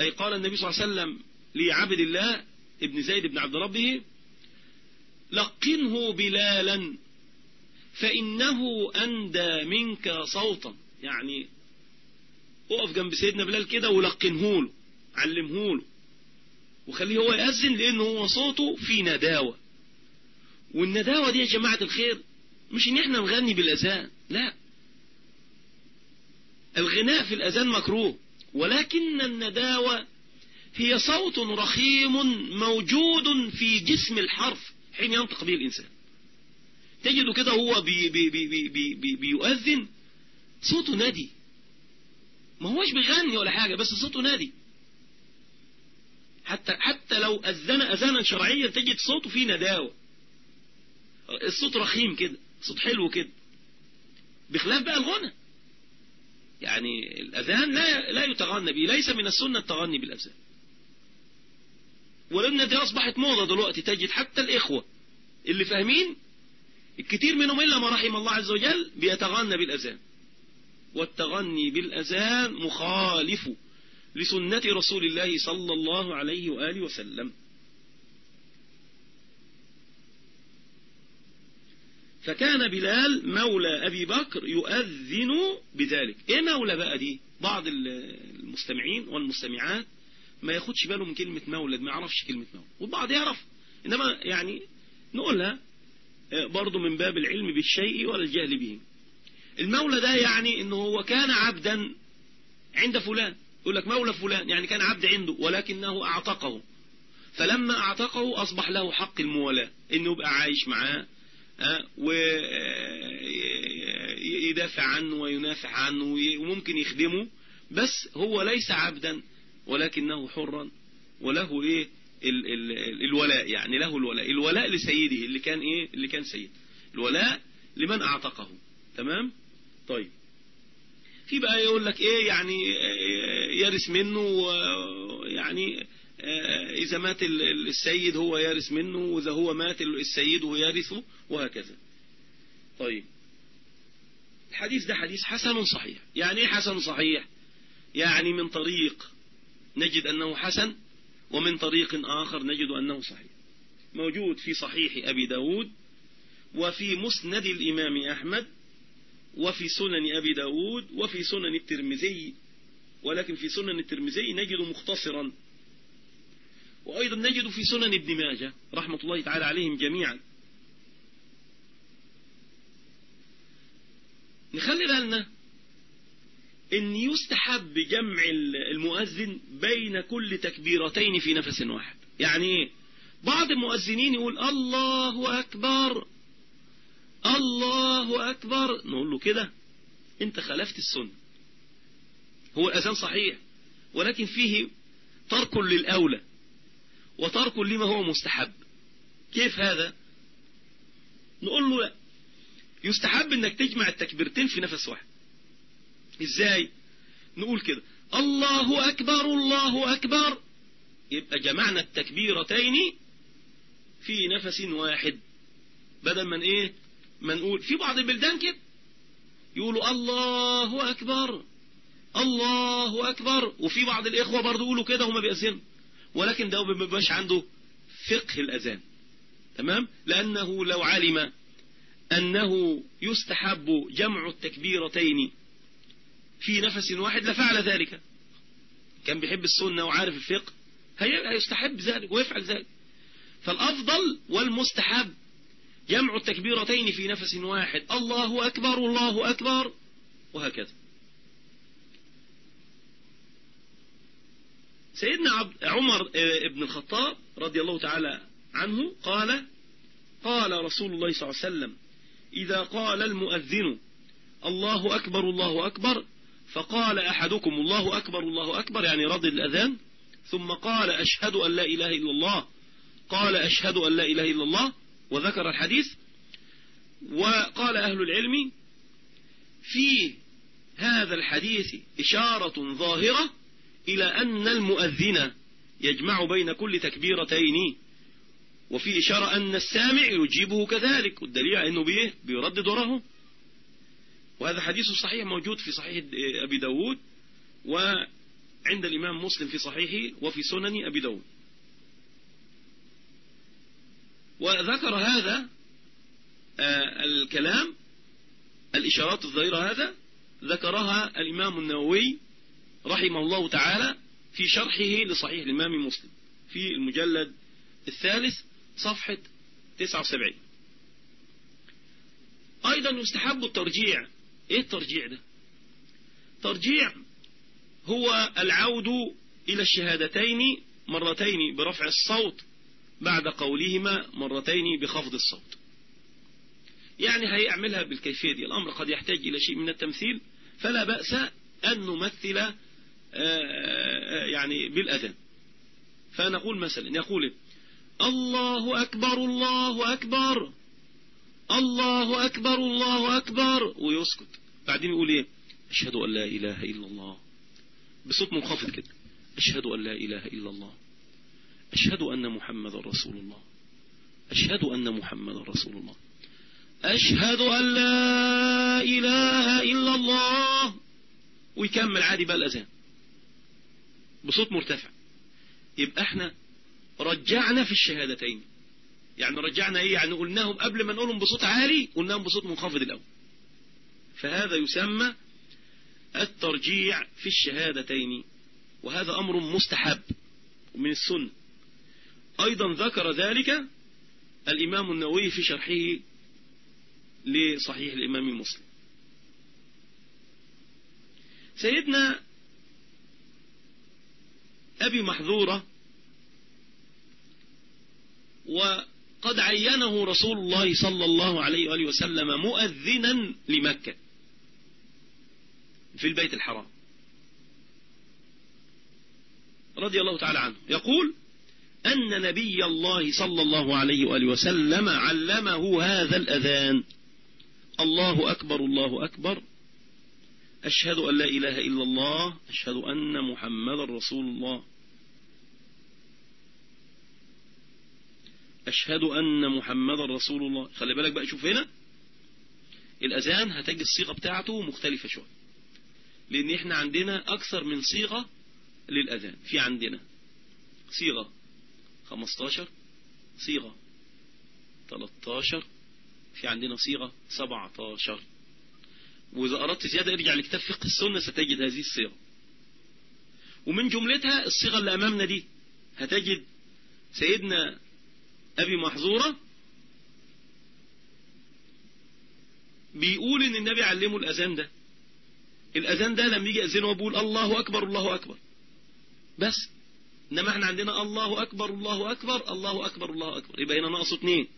أي قال النبي صلى الله عليه وسلم لعبد الله ابن زيد بن عبد ربه لقنه بلالا فإنه أندى منك صوتا. يعني أقف جنب سيدنا بلال كده ولقنه له علمه له. وخليه هو يأذن لأنه هو صوته في نداوة. والنداوة دي يا جماعة الخير مش إن إحنا نغني بالأذان لا. الغناء في الأذان مكروه ولكن النداوة هي صوت رخيم موجود في جسم الحرف حين ينطق به الإنسان. تجده كده هو بي بي بي بي بي بي بيؤذن صوته نادي. ما هوش بيغني ولا حاجة بس صوته نادي. حتى حتى لو أذن أذانا شرعيا تجد صوته فيه نداوة. الصوت رخيم كده صوت حلو كده. بخلاف بقى الغنى. يعني الأذان لا لا يتغنى به ليس من السنة التغني بالأذان. ولأن دي أصبحت موضة دلوقتي تجد حتى الإخوة اللي فاهمين الكثير منهم إلا ما رحم الله عز وجل بيتغنى بالأذان. والتغني بالأذان مخالف لسنة رسول الله صلى الله عليه وآله وسلم. فكان بلال مولى أبي بكر يؤذن بذلك. إيه مولى بقى دي؟ بعض المستمعين والمستمعات ما ياخدش باله من كلمة مولد ما يعرفش كلمة مولد والبعض يعرف. إنما يعني نقولها برضو من باب العلم بالشيء ولا الجهل به. المولى ده يعني انه هو كان عبدا عند فلان. يقول لك مولى فلان يعني كان عبد عنده ولكنه أعتقه. فلما أعتقه أصبح له حق المولاة إنه يبقى عايش معاه ويدافع عنه وينافع عنه وممكن يخدمه. بس هو ليس عبدا ولكنه حرا وله إيه؟ ال ال الولاء يعني له الولاء. الولاء لسيده اللي كان إيه؟ اللي كان سيد. الولاء لمن أعتقه. تمام؟ طيب. في بقى يقول لك إيه؟ يعني يرث منه يعني إذا مات السيد هو يرث منه وإذا هو مات السيد يرثه وهكذا. طيب. الحديث ده حديث حسن صحيح. يعني إيه حسن صحيح؟ يعني من طريق نجد أنه حسن ومن طريق آخر نجد أنه صحيح. موجود في صحيح أبي داود وفي مسند الإمام أحمد وفي سنن أبي داود وفي سنن الترمذي ولكن في سنن الترمذي نجد مختصرا. وأيضا نجد في سنن ابن ماجه رحمة الله تعالى عليهم جميعا. نخلي بالنا إن يستحب جمع المؤذن بين كل تكبيرتين في نفس واحد. يعني إيه؟ بعض المؤذنين يقول الله أكبر الله أكبر. نقول له كده أنت خالفت السنة. هو الأذان صحيح ولكن فيه ترك للأولى وترك لما هو مستحب. كيف هذا؟ نقول له لا. يستحب إنك تجمع التكبيرتين في نفس واحد. إزاي؟ نقول كده. الله أكبر الله أكبر. يبقى جمعنا التكبيرتين في نفس واحد. بدل من إيه؟ ما نقول في بعض البلدان كده. يقولوا الله أكبر. الله أكبر. وفي بعض الإخوة برضو يقولوا كده هما بيأذنوا. ولكن ده ما بيبقاش عنده فقه الأذان. تمام؟ لأنه لو علم أنه يستحب جمع التكبيرتين في نفس واحد لفعل ذلك. كان بيحب السنة وعارف الفقه هيستحب ذلك ويفعل ذلك. فالأفضل والمستحب جمع التكبيرتين في نفس واحد. الله أكبر الله أكبر وهكذا. سيدنا عمر بن الخطاب رضي الله تعالى عنه قال قال رسول الله صلى الله عليه وسلم إذا قال المؤذن الله أكبر الله أكبر فقال أحدكم الله أكبر الله أكبر يعني رد الأذان ثم قال أشهد أن لا إله إلا الله قال أشهد أن لا إله إلا الله وذكر الحديث وقال أهل العلم في هذا الحديث إشارة ظاهرة إلى أن المؤذن يجمع بين كل تكبيرتين. وفي إشارة أن السامع يجيبه كذلك. والدليل أنه بيه بيردد وراه وهذا حديث صحيح موجود في صحيح أبي داود وعند الإمام مسلم في صحيحه وفي سنن أبي داود. وذكر هذا آه، الكلام الإشارات الظاهرة هذا ذكرها الإمام النووي رحمه الله تعالى في شرحه لصحيح الإمام مسلم في المجلد الثالث صفحة 79 أيضا يستحب الترجيع. إيه الترجيع ده؟ ترجيع هو العود إلى الشهادتين مرتين برفع الصوت بعد قولهما مرتين بخفض الصوت. يعني هيعملها بالكيفية دي. الأمر قد يحتاج إلى شيء من التمثيل فلا بأس أن نمثل يعني بالأذان فنقول مثلا يقول الله أكبر الله أكبر الله أكبر الله أكبر ويسكت. بعدين يقول إيه؟ أشهد أن لا إله إلا الله. بصوت منخفض كده. أشهد أن لا إله إلا الله. أشهد أن محمد رسول الله. أشهد أن محمد رسول الله. أشهد أن لا إله إلا الله. ويكمل عادي بقى الأذان. بصوت مرتفع. يبقى إحنا رجعنا في الشهادتين. يعني رجعنا إيه؟ يعني قلناهم قبل ما نقولهم بصوت عالي قلناهم بصوت منخفض الأول. فهذا يسمى الترجيع في الشهادتين. وهذا أمر مستحب من السنة. أيضا ذكر ذلك الإمام النووي في شرحه لصحيح الإمام مسلم. سيدنا أبي محذورة وقد عينه رسول الله صلى الله عليه وآله وسلم مؤذنا لمكة في البيت الحرام. رضي الله تعالى عنه. يقول أن نبي الله صلى الله عليه وآله وسلم علمه هذا الأذان. الله أكبر الله أكبر. أشهد أن لا إله إلا الله أشهد أن محمد رسول الله. أشهد أن محمد رسول الله. خلي بالك بقى شوف هنا. الأذان هتجي الصيغة بتاعته مختلفة شوية. لأن إحنا عندنا أكثر من صيغة للأذان. في عندنا صيغة 15 صيغة 13 في عندنا صيغة 17 وإذا أردت زيادة ارجع لكتاب فقه السنة ستجد هذه الصيغة. ومن جملتها الصيغة اللي أمامنا دي. هتجد سيدنا أبي محظورة بيقول إن النبي علمه الأذان ده. الأذان ده لما يجي يأذنه وبيقول الله أكبر الله أكبر. بس. إنما إحنا عندنا الله أكبر الله أكبر الله أكبر الله أكبر. يبقى هنا ناقص اثنين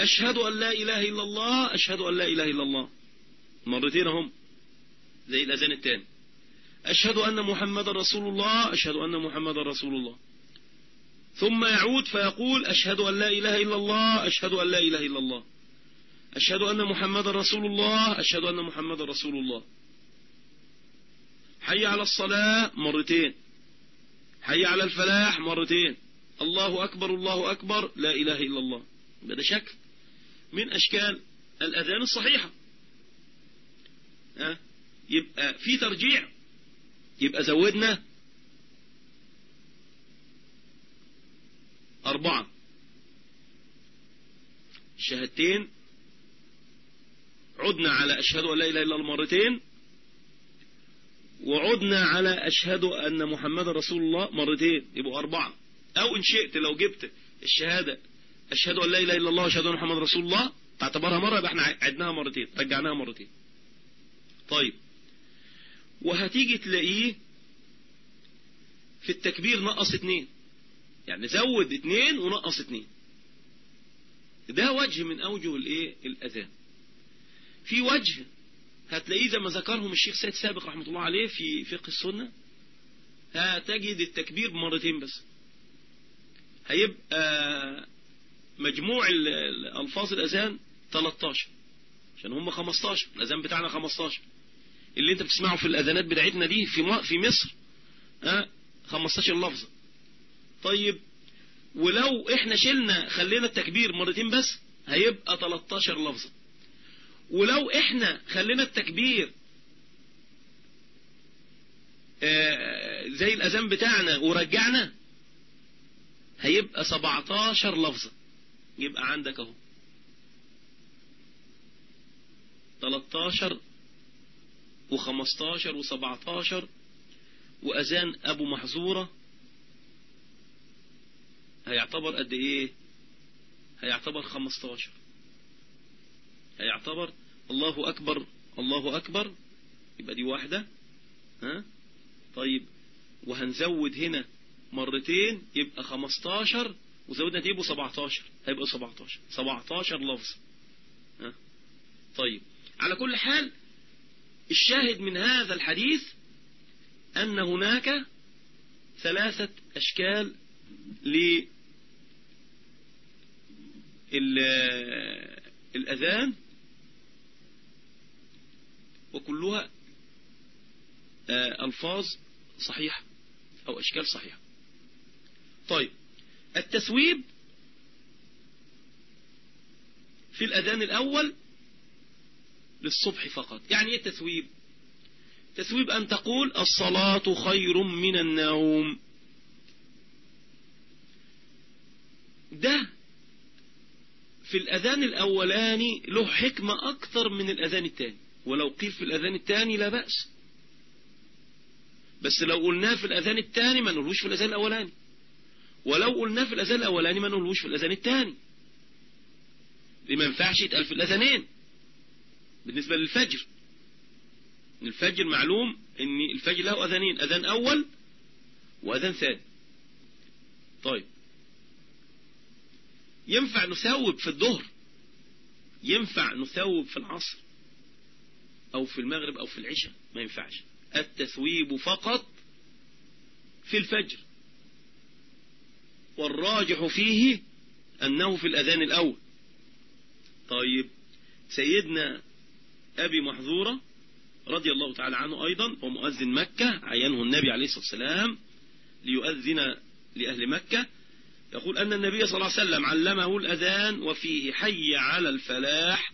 أشهد أن لا إله إلا الله أشهد أن لا إله إلا الله. مرتين هم زي الأذان الثاني أشهد أن محمد رسول الله أشهد أن محمد رسول الله. ثم يعود فيقول أشهد أن لا إله إلا الله أشهد أن لا إله إلا الله. أشهد أن محمد رسول الله أشهد أن محمد رسول الله. حي على الصلاة مرتين. حي على الفلاح مرتين. الله أكبر الله أكبر لا إله إلا الله. ده شكل من أشكال الأذان الصحيحة. يبقى في ترجيع. يبقى زودنا أربعة. شهادتين. عدنا على أشهد أن لا إله إلا الله مرتين. وعدنا على أشهد أن محمد رسول الله مرتين. يبقوا أربعة. أو إن شئت لو جبت الشهادة. أشهد أن لا إله إلا الله وأشهد أن محمد رسول الله. تعتبرها مرة يبقى إحنا عدناها مرتين رجعناها مرتين. طيب. وهتيجي تلاقيه في التكبير نقص اتنين. يعني زود اتنين ونقص اتنين ده وجه من أوجه الإيه؟ الأذان. في وجه هتلاقيه زي ما ذكرهم الشيخ سيد سابق رحمة الله عليه في فقه السنة هتجد التكبير مرتين بس. هيبقى مجموع الألفاظ الأذان 13 عشان هم 15 الأذان بتاعنا 15 اللي أنت بتسمعه في الأذانات بتاعتنا دي في في مصر ها 15 لفظة طيب ولو إحنا شلنا خلينا التكبير مرتين بس هيبقى 13 لفظة ولو إحنا خلينا التكبير آه، زي الأذان بتاعنا ورجعنا هيبقى 17 لفظة يبقى عندك أهو. 13 و15 و17 وأذان أبو محظورة هيعتبر قد إيه؟ هيعتبر 15 هيعتبر الله أكبر الله أكبر. يبقى دي واحدة. ها؟ طيب وهنزود هنا مرتين يبقى 15 وزودنا تيبه 17 هيبقى 17 17 لفظ. ها؟ طيب على كل حال الشاهد من هذا الحديث أن هناك ثلاثة أشكال للأذان وكلها آه، ألفاظ صحيحة أو أشكال صحيحة. طيب التثويب في الأذان الأول للصبح فقط. يعني إيه التثويب تثويب أن تقول الصلاة خير من النوم. ده في الأذان الأولاني له حكمة أكثر من الأذان الثاني ولو قيل في الأذان الثاني لا بأس. بس لو قلناه في الأذان الثاني ما نقولوش في الأذان الأولاني. ولو قلناه في الأذان الأولاني ما نقولوش في الأذان الثاني ما ينفعش يتقال في الأذانين. بالنسبة للفجر. الفجر معلوم إن الفجر له أذانين. أذان أول وأذان ثاني. طيب. ينفع نثوب في الظهر ينفع نثوب في العصر أو في المغرب أو في العشاء ما ينفعش. التثويب فقط في الفجر. والراجح فيه أنه في الأذان الأول. طيب سيدنا أبي محذورة رضي الله تعالى عنه أيضا ومؤذن مكة عينه النبي عليه الصلاة والسلام ليؤذن لأهل مكة. يقول أن النبي صلى الله عليه وسلم علمه الأذان وفيه حي على الفلاح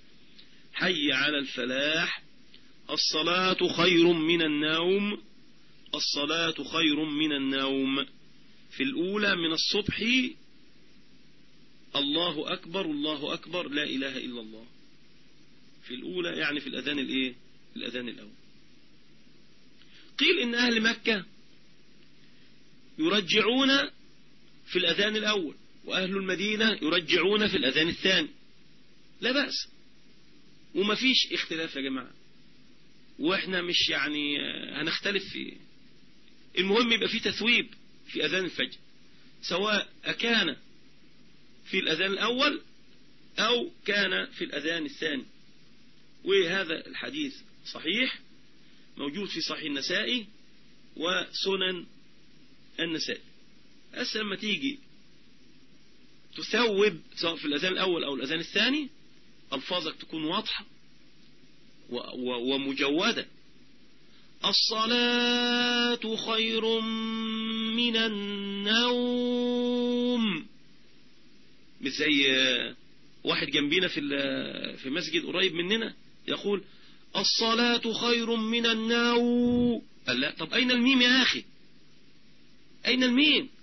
حي على الفلاح الصلاة خير من النوم الصلاة خير من النوم. في الأولى من الصبح الله أكبر الله أكبر لا إله إلا الله. في الأولى يعني في الأذان الإيه؟ الأذان الأول. قيل إن أهل مكة يرجعون في الأذان الأول وأهل المدينة يرجعون في الأذان الثاني. لا بأس. وما فيش اختلاف يا جماعة. وإحنا مش يعني هنختلف في المهم يبقى في تثويب في أذان الفجر سواء كان في الأذان الأول أو كان في الأذان الثاني. وهذا الحديث صحيح موجود في صحيح النسائي وسنن النسائي. بس لما تيجي تثوب سواء في الأذان الأول أو الأذان الثاني ألفاظك تكون واضحة ومجودة. الصلاة خير من النوم. مش زي واحد جنبينا في في مسجد قريب مننا يقول الصلاة خير من النوم. قال لا طب أين الميم يا أخي؟ أين الميم؟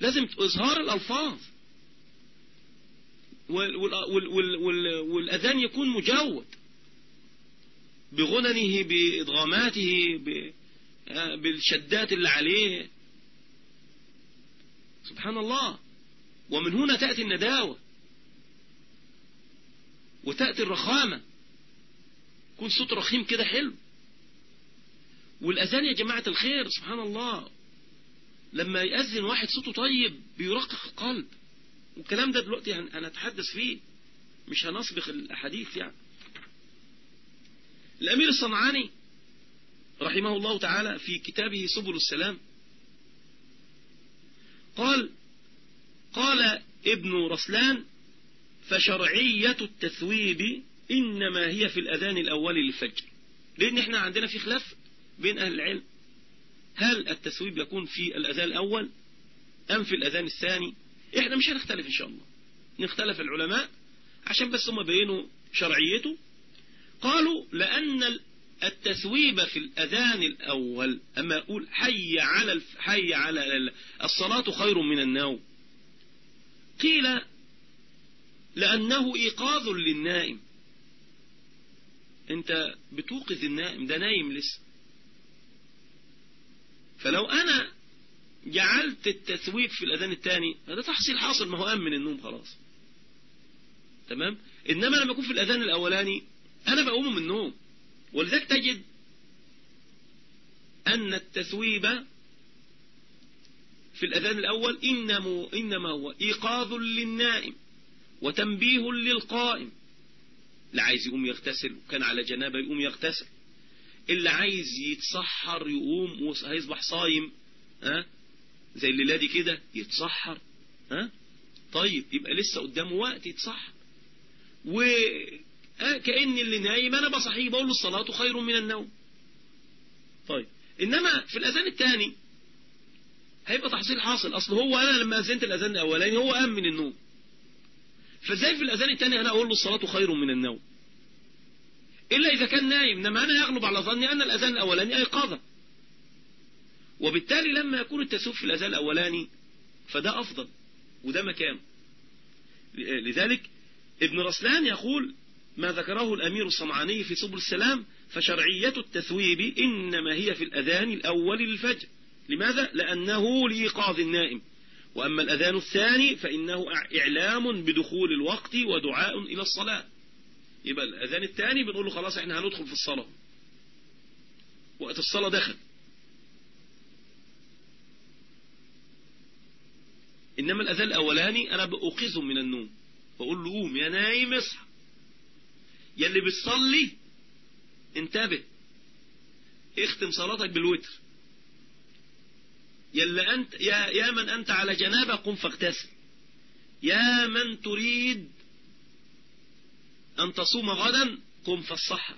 لازم إظهار الألفاظ. والأذان يكون مجود. بغننه بإضغاماته آه، بالشدات اللي عليه. سبحان الله. ومن هنا تأتي النداوة. وتأتي الرخامة. يكون صوت رخيم كده حلو. والأذان يا جماعة الخير. سبحان الله. لما يأذن واحد صوته طيب بيرقق القلب. والكلام ده دلوقتي هنتحدث فيه مش هنسبق الأحاديث يعني. الأمير الصنعاني رحمه الله تعالى في كتابه سبل السلام قال قال ابن رسلان فشرعية التثويب إنما هي في الأذان الأول للفجر. لأن إحنا عندنا في خلاف بين أهل العلم. هل التسويب يكون في الأذان الأول أم في الأذان الثاني؟ إحنا مش هنختلف إن شاء الله. نختلف العلماء عشان بس هم بينوا شرعيته. قالوا لأن التثويب في الأذان الأول أما أقول حي على الف... حي على الصلاة خير من النوم. قيل لأنه إيقاظ للنائم. أنت بتوقظ النائم ده نايم لسه. فلو أنا جعلت التثويب في الأذان الثاني هذا تحصيل حاصل ما هو أمن النوم خلاص. تمام؟ إنما لما يكون في الأذان الأولاني أنا بقوم من النوم. ولذلك تجد أن التثويب في الأذان الأول إنما, هو إيقاظ للنائم وتنبيه للقائم. اللي عايز يقوم يغتسل وكان على جنابة يقوم يغتسل. اللي عايز يتسحر يقوم وهيصبح صايم ها؟ زي الليلة دي كده يتسحر ها؟ طيب يبقى لسه قدامه وقت يتسحر. وكأن اللي نايم أنا بصحيه بقول له الصلاة خير من النوم. طيب إنما في الأذان الثاني هيبقى تحصيل حاصل. أصل هو أنا لما أذنت الأذان الأولاني هو قام من النوم. فإزاي في الأذان الثاني أنا أقول له الصلاة خير من النوم؟ إلا إذا كان نايم إنما أنا يغلب على ظني أن الأذان الأولاني أيقاظة وبالتالي لما يكون التسوف في الأذان الأولاني فده أفضل وده مكان. لذلك ابن رسلان يقول ما ذكره الأمير الصنعاني في سبل السلام فشرعية التثويب إنما هي في الأذان الأول للفجر. لماذا؟ لأنه لإيقاظ النائم وأما الأذان الثاني فإنه إعلام بدخول الوقت ودعاء إلى الصلاة. يبقى الأذان الثاني بنقول له خلاص إحنا هندخل في الصلاة. وقت الصلاة دخل. إنما الأذان الأولاني أنا بأوقظه من النوم. بقول له قوم يا نايم اصحى. يا اللي بتصلي انتبه. اختم صلاتك بالوتر. يا, أنت يا, يا من أنت على جنابة قم فاغتسل. يا من تريد أن تصوم غدا قم فالصحر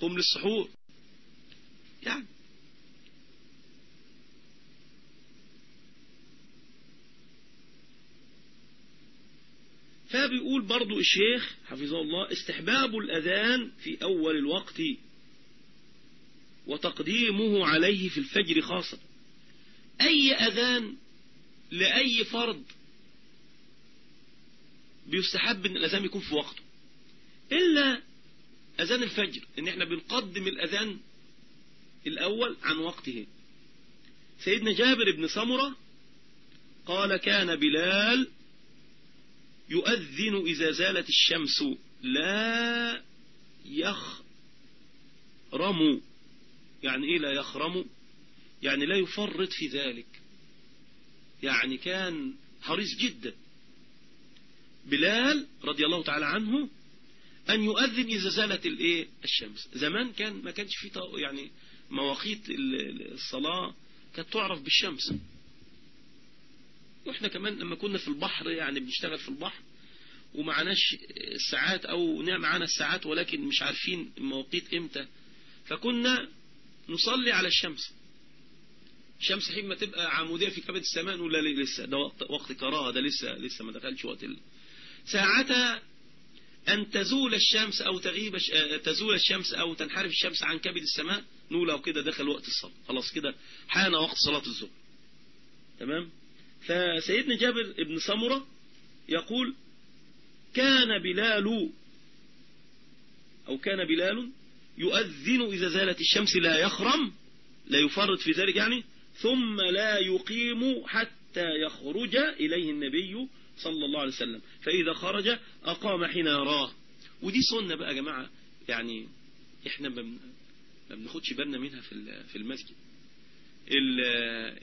قم للسحور. يعني. فبيقول برضو الشيخ حفظه الله استحباب الأذان في أول الوقت وتقديمه عليه في الفجر خاصة. أي أذان لأي فرض بيستحب إن الأذان يكون في وقته. إلا أذان الفجر إن إحنا بنقدم الأذان الأول عن وقته. سيدنا جابر بن سمرة قال كان بلال يؤذن إذا زالت الشمس لا يخرم. يعني إيه لا يخرم؟ يعني لا يفرط في ذلك. يعني كان حريص جدا. بلال رضي الله تعالى عنه أن يؤذن إذا زالت الإيه؟ الشمس. زمان كان ما كانش في يعني مواقيت الصلاة كانت تعرف بالشمس. وإحنا كمان لما كنا في البحر يعني بنشتغل في البحر ومعناش الساعات أو نعم معانا الساعات ولكن مش عارفين المواقيت إمتى فكنا نصلي على الشمس. الشمس حين ما تبقى عمودية في كبد السماء نقول لسه؟ ده وقت, وقت كراهة ده لسه لسه ما دخلش وقت ساعتها أن تزول الشمس أو تغيب تزول الشمس أو تنحرف الشمس عن كبد السماء نقول لو كده دخل وقت الصلاة. خلاص كده حان وقت صلاة الظهر. تمام؟ فسيدنا جابر ابن سمرة يقول كان بلال أو كان بلال يؤذن إذا زالت الشمس لا يخرم لا يفرط في ذلك يعني ثم لا يقيم حتى يخرج إليه النبي صلى الله عليه وسلم. فإذا خرج أقام حين يراه ودي سنة بقى يا جماعة يعني إحنا ما بناخدش بالنا منها في في المسجد.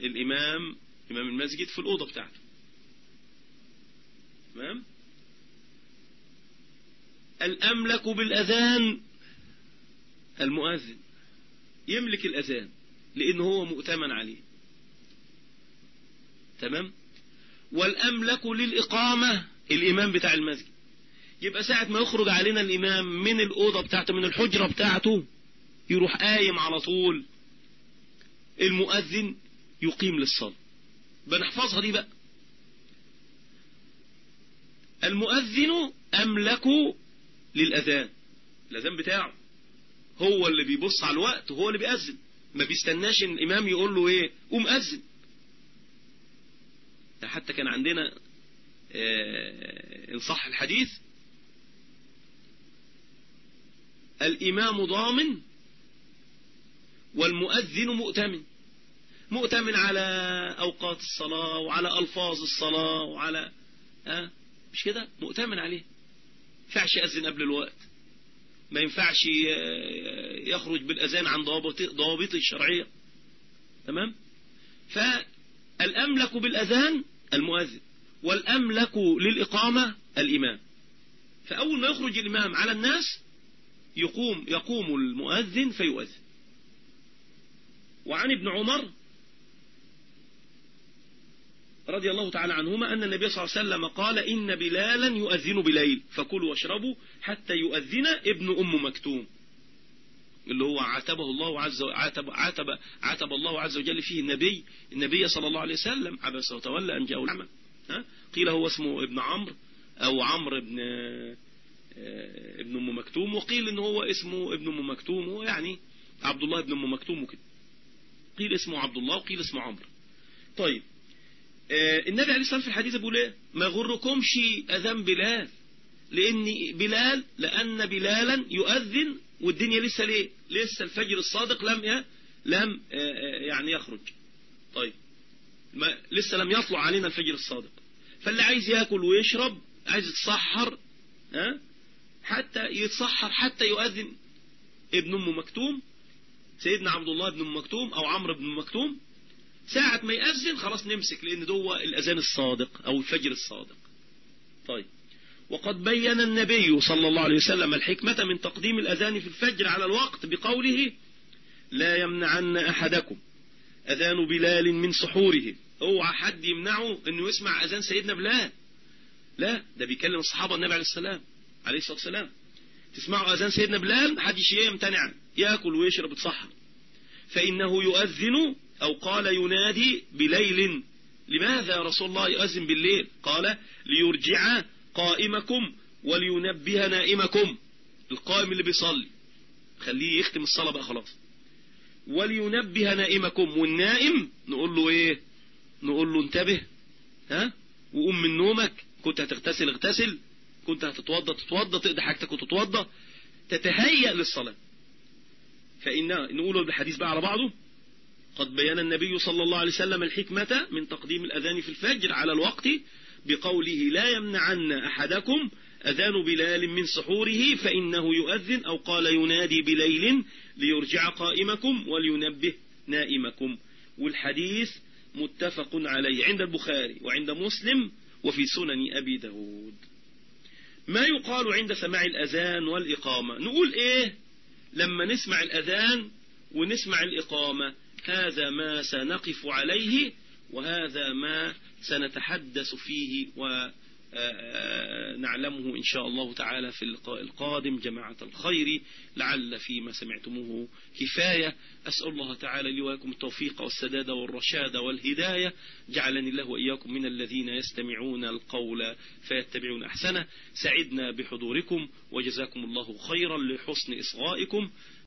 الإمام إمام المسجد في الأوضة بتاعته. تمام؟ الأملك بالأذان. المؤذن يملك الأذان لأنه هو مؤتمن عليه. تمام؟ والأملك للإقامة. الإمام بتاع المسجد. يبقى ساعة ما يخرج علينا الإمام من الأوضة بتاعته من الحجرة بتاعته يروح قايم على طول. المؤذن يقيم للصلاة. بنحفظها دي بقى. المؤذن أملك للأذان. الأذان بتاعه هو اللي بيبص على الوقت وهو اللي بيأذن. ما بيستناش إن الإمام يقول له إيه؟ قوم أذن. ده حتى كان عندنا آه إن صح الحديث الإمام ضامن والمؤذن مؤتمن. مؤتمن على أوقات الصلاة وعلى ألفاظ الصلاة وعلى أه مش كده؟ مؤتمن عليه. ينفعش يأذن قبل الوقت. ما ينفعش يخرج بالأذان عن ضوابطه الشرعية. تمام؟ فالأملك بالأذان المؤذن والأملك للإقامة الإمام. فأول ما يخرج الإمام على الناس يقوم يقوم المؤذن فيؤذن. وعن ابن عمر رضي الله تعالى عنهما أن النبي صلى الله عليه وسلم قال إن بلالا يؤذن بليل فكلوا واشربوا حتى يؤذن ابن أم مكتوم. اللي هو عاتبه الله عز عاتب عاتب عاتب الله عز وجل فيه النبي النبي صلى الله عليه وسلم عبس وتولى أن جاءه الأعمى قيل هو اسمه ابن عمرو أو عمرو ابن ابن أم مكتوم وقيل إن هو اسمه ابن أم مكتوم ويعني عبد الله ابن أم مكتوم وكده. قيل اسمه عبد الله وقيل اسمه عمرو. طيب النبي عليه الصلاة في الحديث بيقول إيه؟ ما غركمش أذان بلال لأن بلال لأن بلالا يؤذن والدنيا لسه ليه؟ لسه الفجر الصادق لم؟ لم يعني يخرج. طيب. ما لسه لم يطلع علينا الفجر الصادق. فاللي عايز ياكل ويشرب عايز يتصحر ها؟ حتى يتصحر حتى يؤذن ابن أم مكتوم سيدنا عبد الله بن أم مكتوم أو عمرو بن مكتوم ساعة ما يأذن خلاص نمسك لأن ده الأذان الصادق أو الفجر الصادق. طيب. وقد بين النبي صلى الله عليه وسلم الحكمة من تقديم الأذان في الفجر على الوقت بقوله لا يمنعن أحدكم أذان بلال من سحوره. اوعى حد يمنعه إنه يسمع أذان سيدنا بلال. لا ده بيكلم الصحابة النبي عليه السلام عليه الصلاة والسلام. تسمعوا أذان سيدنا بلال؟ محدش يمتنع. يأكل ويشرب يتصحر فإنه يؤذن أو قال ينادي بليل. لماذا رسول الله يؤذن بالليل؟ قال ليرجع قائمكم ولينبه نائمكم. القائم اللي بيصلي. خليه يختم الصلاة بقى خلاص. ولينبه نائمكم. والنائم نقول له إيه؟ نقول له انتبه. ها؟ وقوم من نومك. كنت هتغتسل اغتسل. كنت هتتوضى تتوضى. تقضي حاجتك وتتوضى. تتهيأ للصلاة. فإن نقوله بالحديث بقى على بعضه. قد بيان النبي صلى الله عليه وسلم الحكمة من تقديم الأذان في الفجر على الوقت بقوله لا يمنعن أحدكم أذان بلال من سحوره فإنه يؤذن أو قال ينادي بليل ليرجع قائمكم ولينبه نائمكم. والحديث متفق عليه عند البخاري وعند مسلم وفي سنن أبي داود. ما يقال عند سماع الأذان والإقامة؟ نقول إيه؟ لما نسمع الأذان ونسمع الإقامة هذا ما سنقف عليه وهذا ما سنتحدث فيه ونعلمه إن شاء الله تعالى في اللقاء القادم جماعة الخير لعل فيما سمعتموه كفاية. أسأل الله تعالى لي ولكم التوفيق والسداد والرشاد والهداية. جعلني الله وإياكم من الذين يستمعون القول فيتبعون أحسنه. سعدنا بحضوركم وجزاكم الله خيرا لحسن إصغائكم.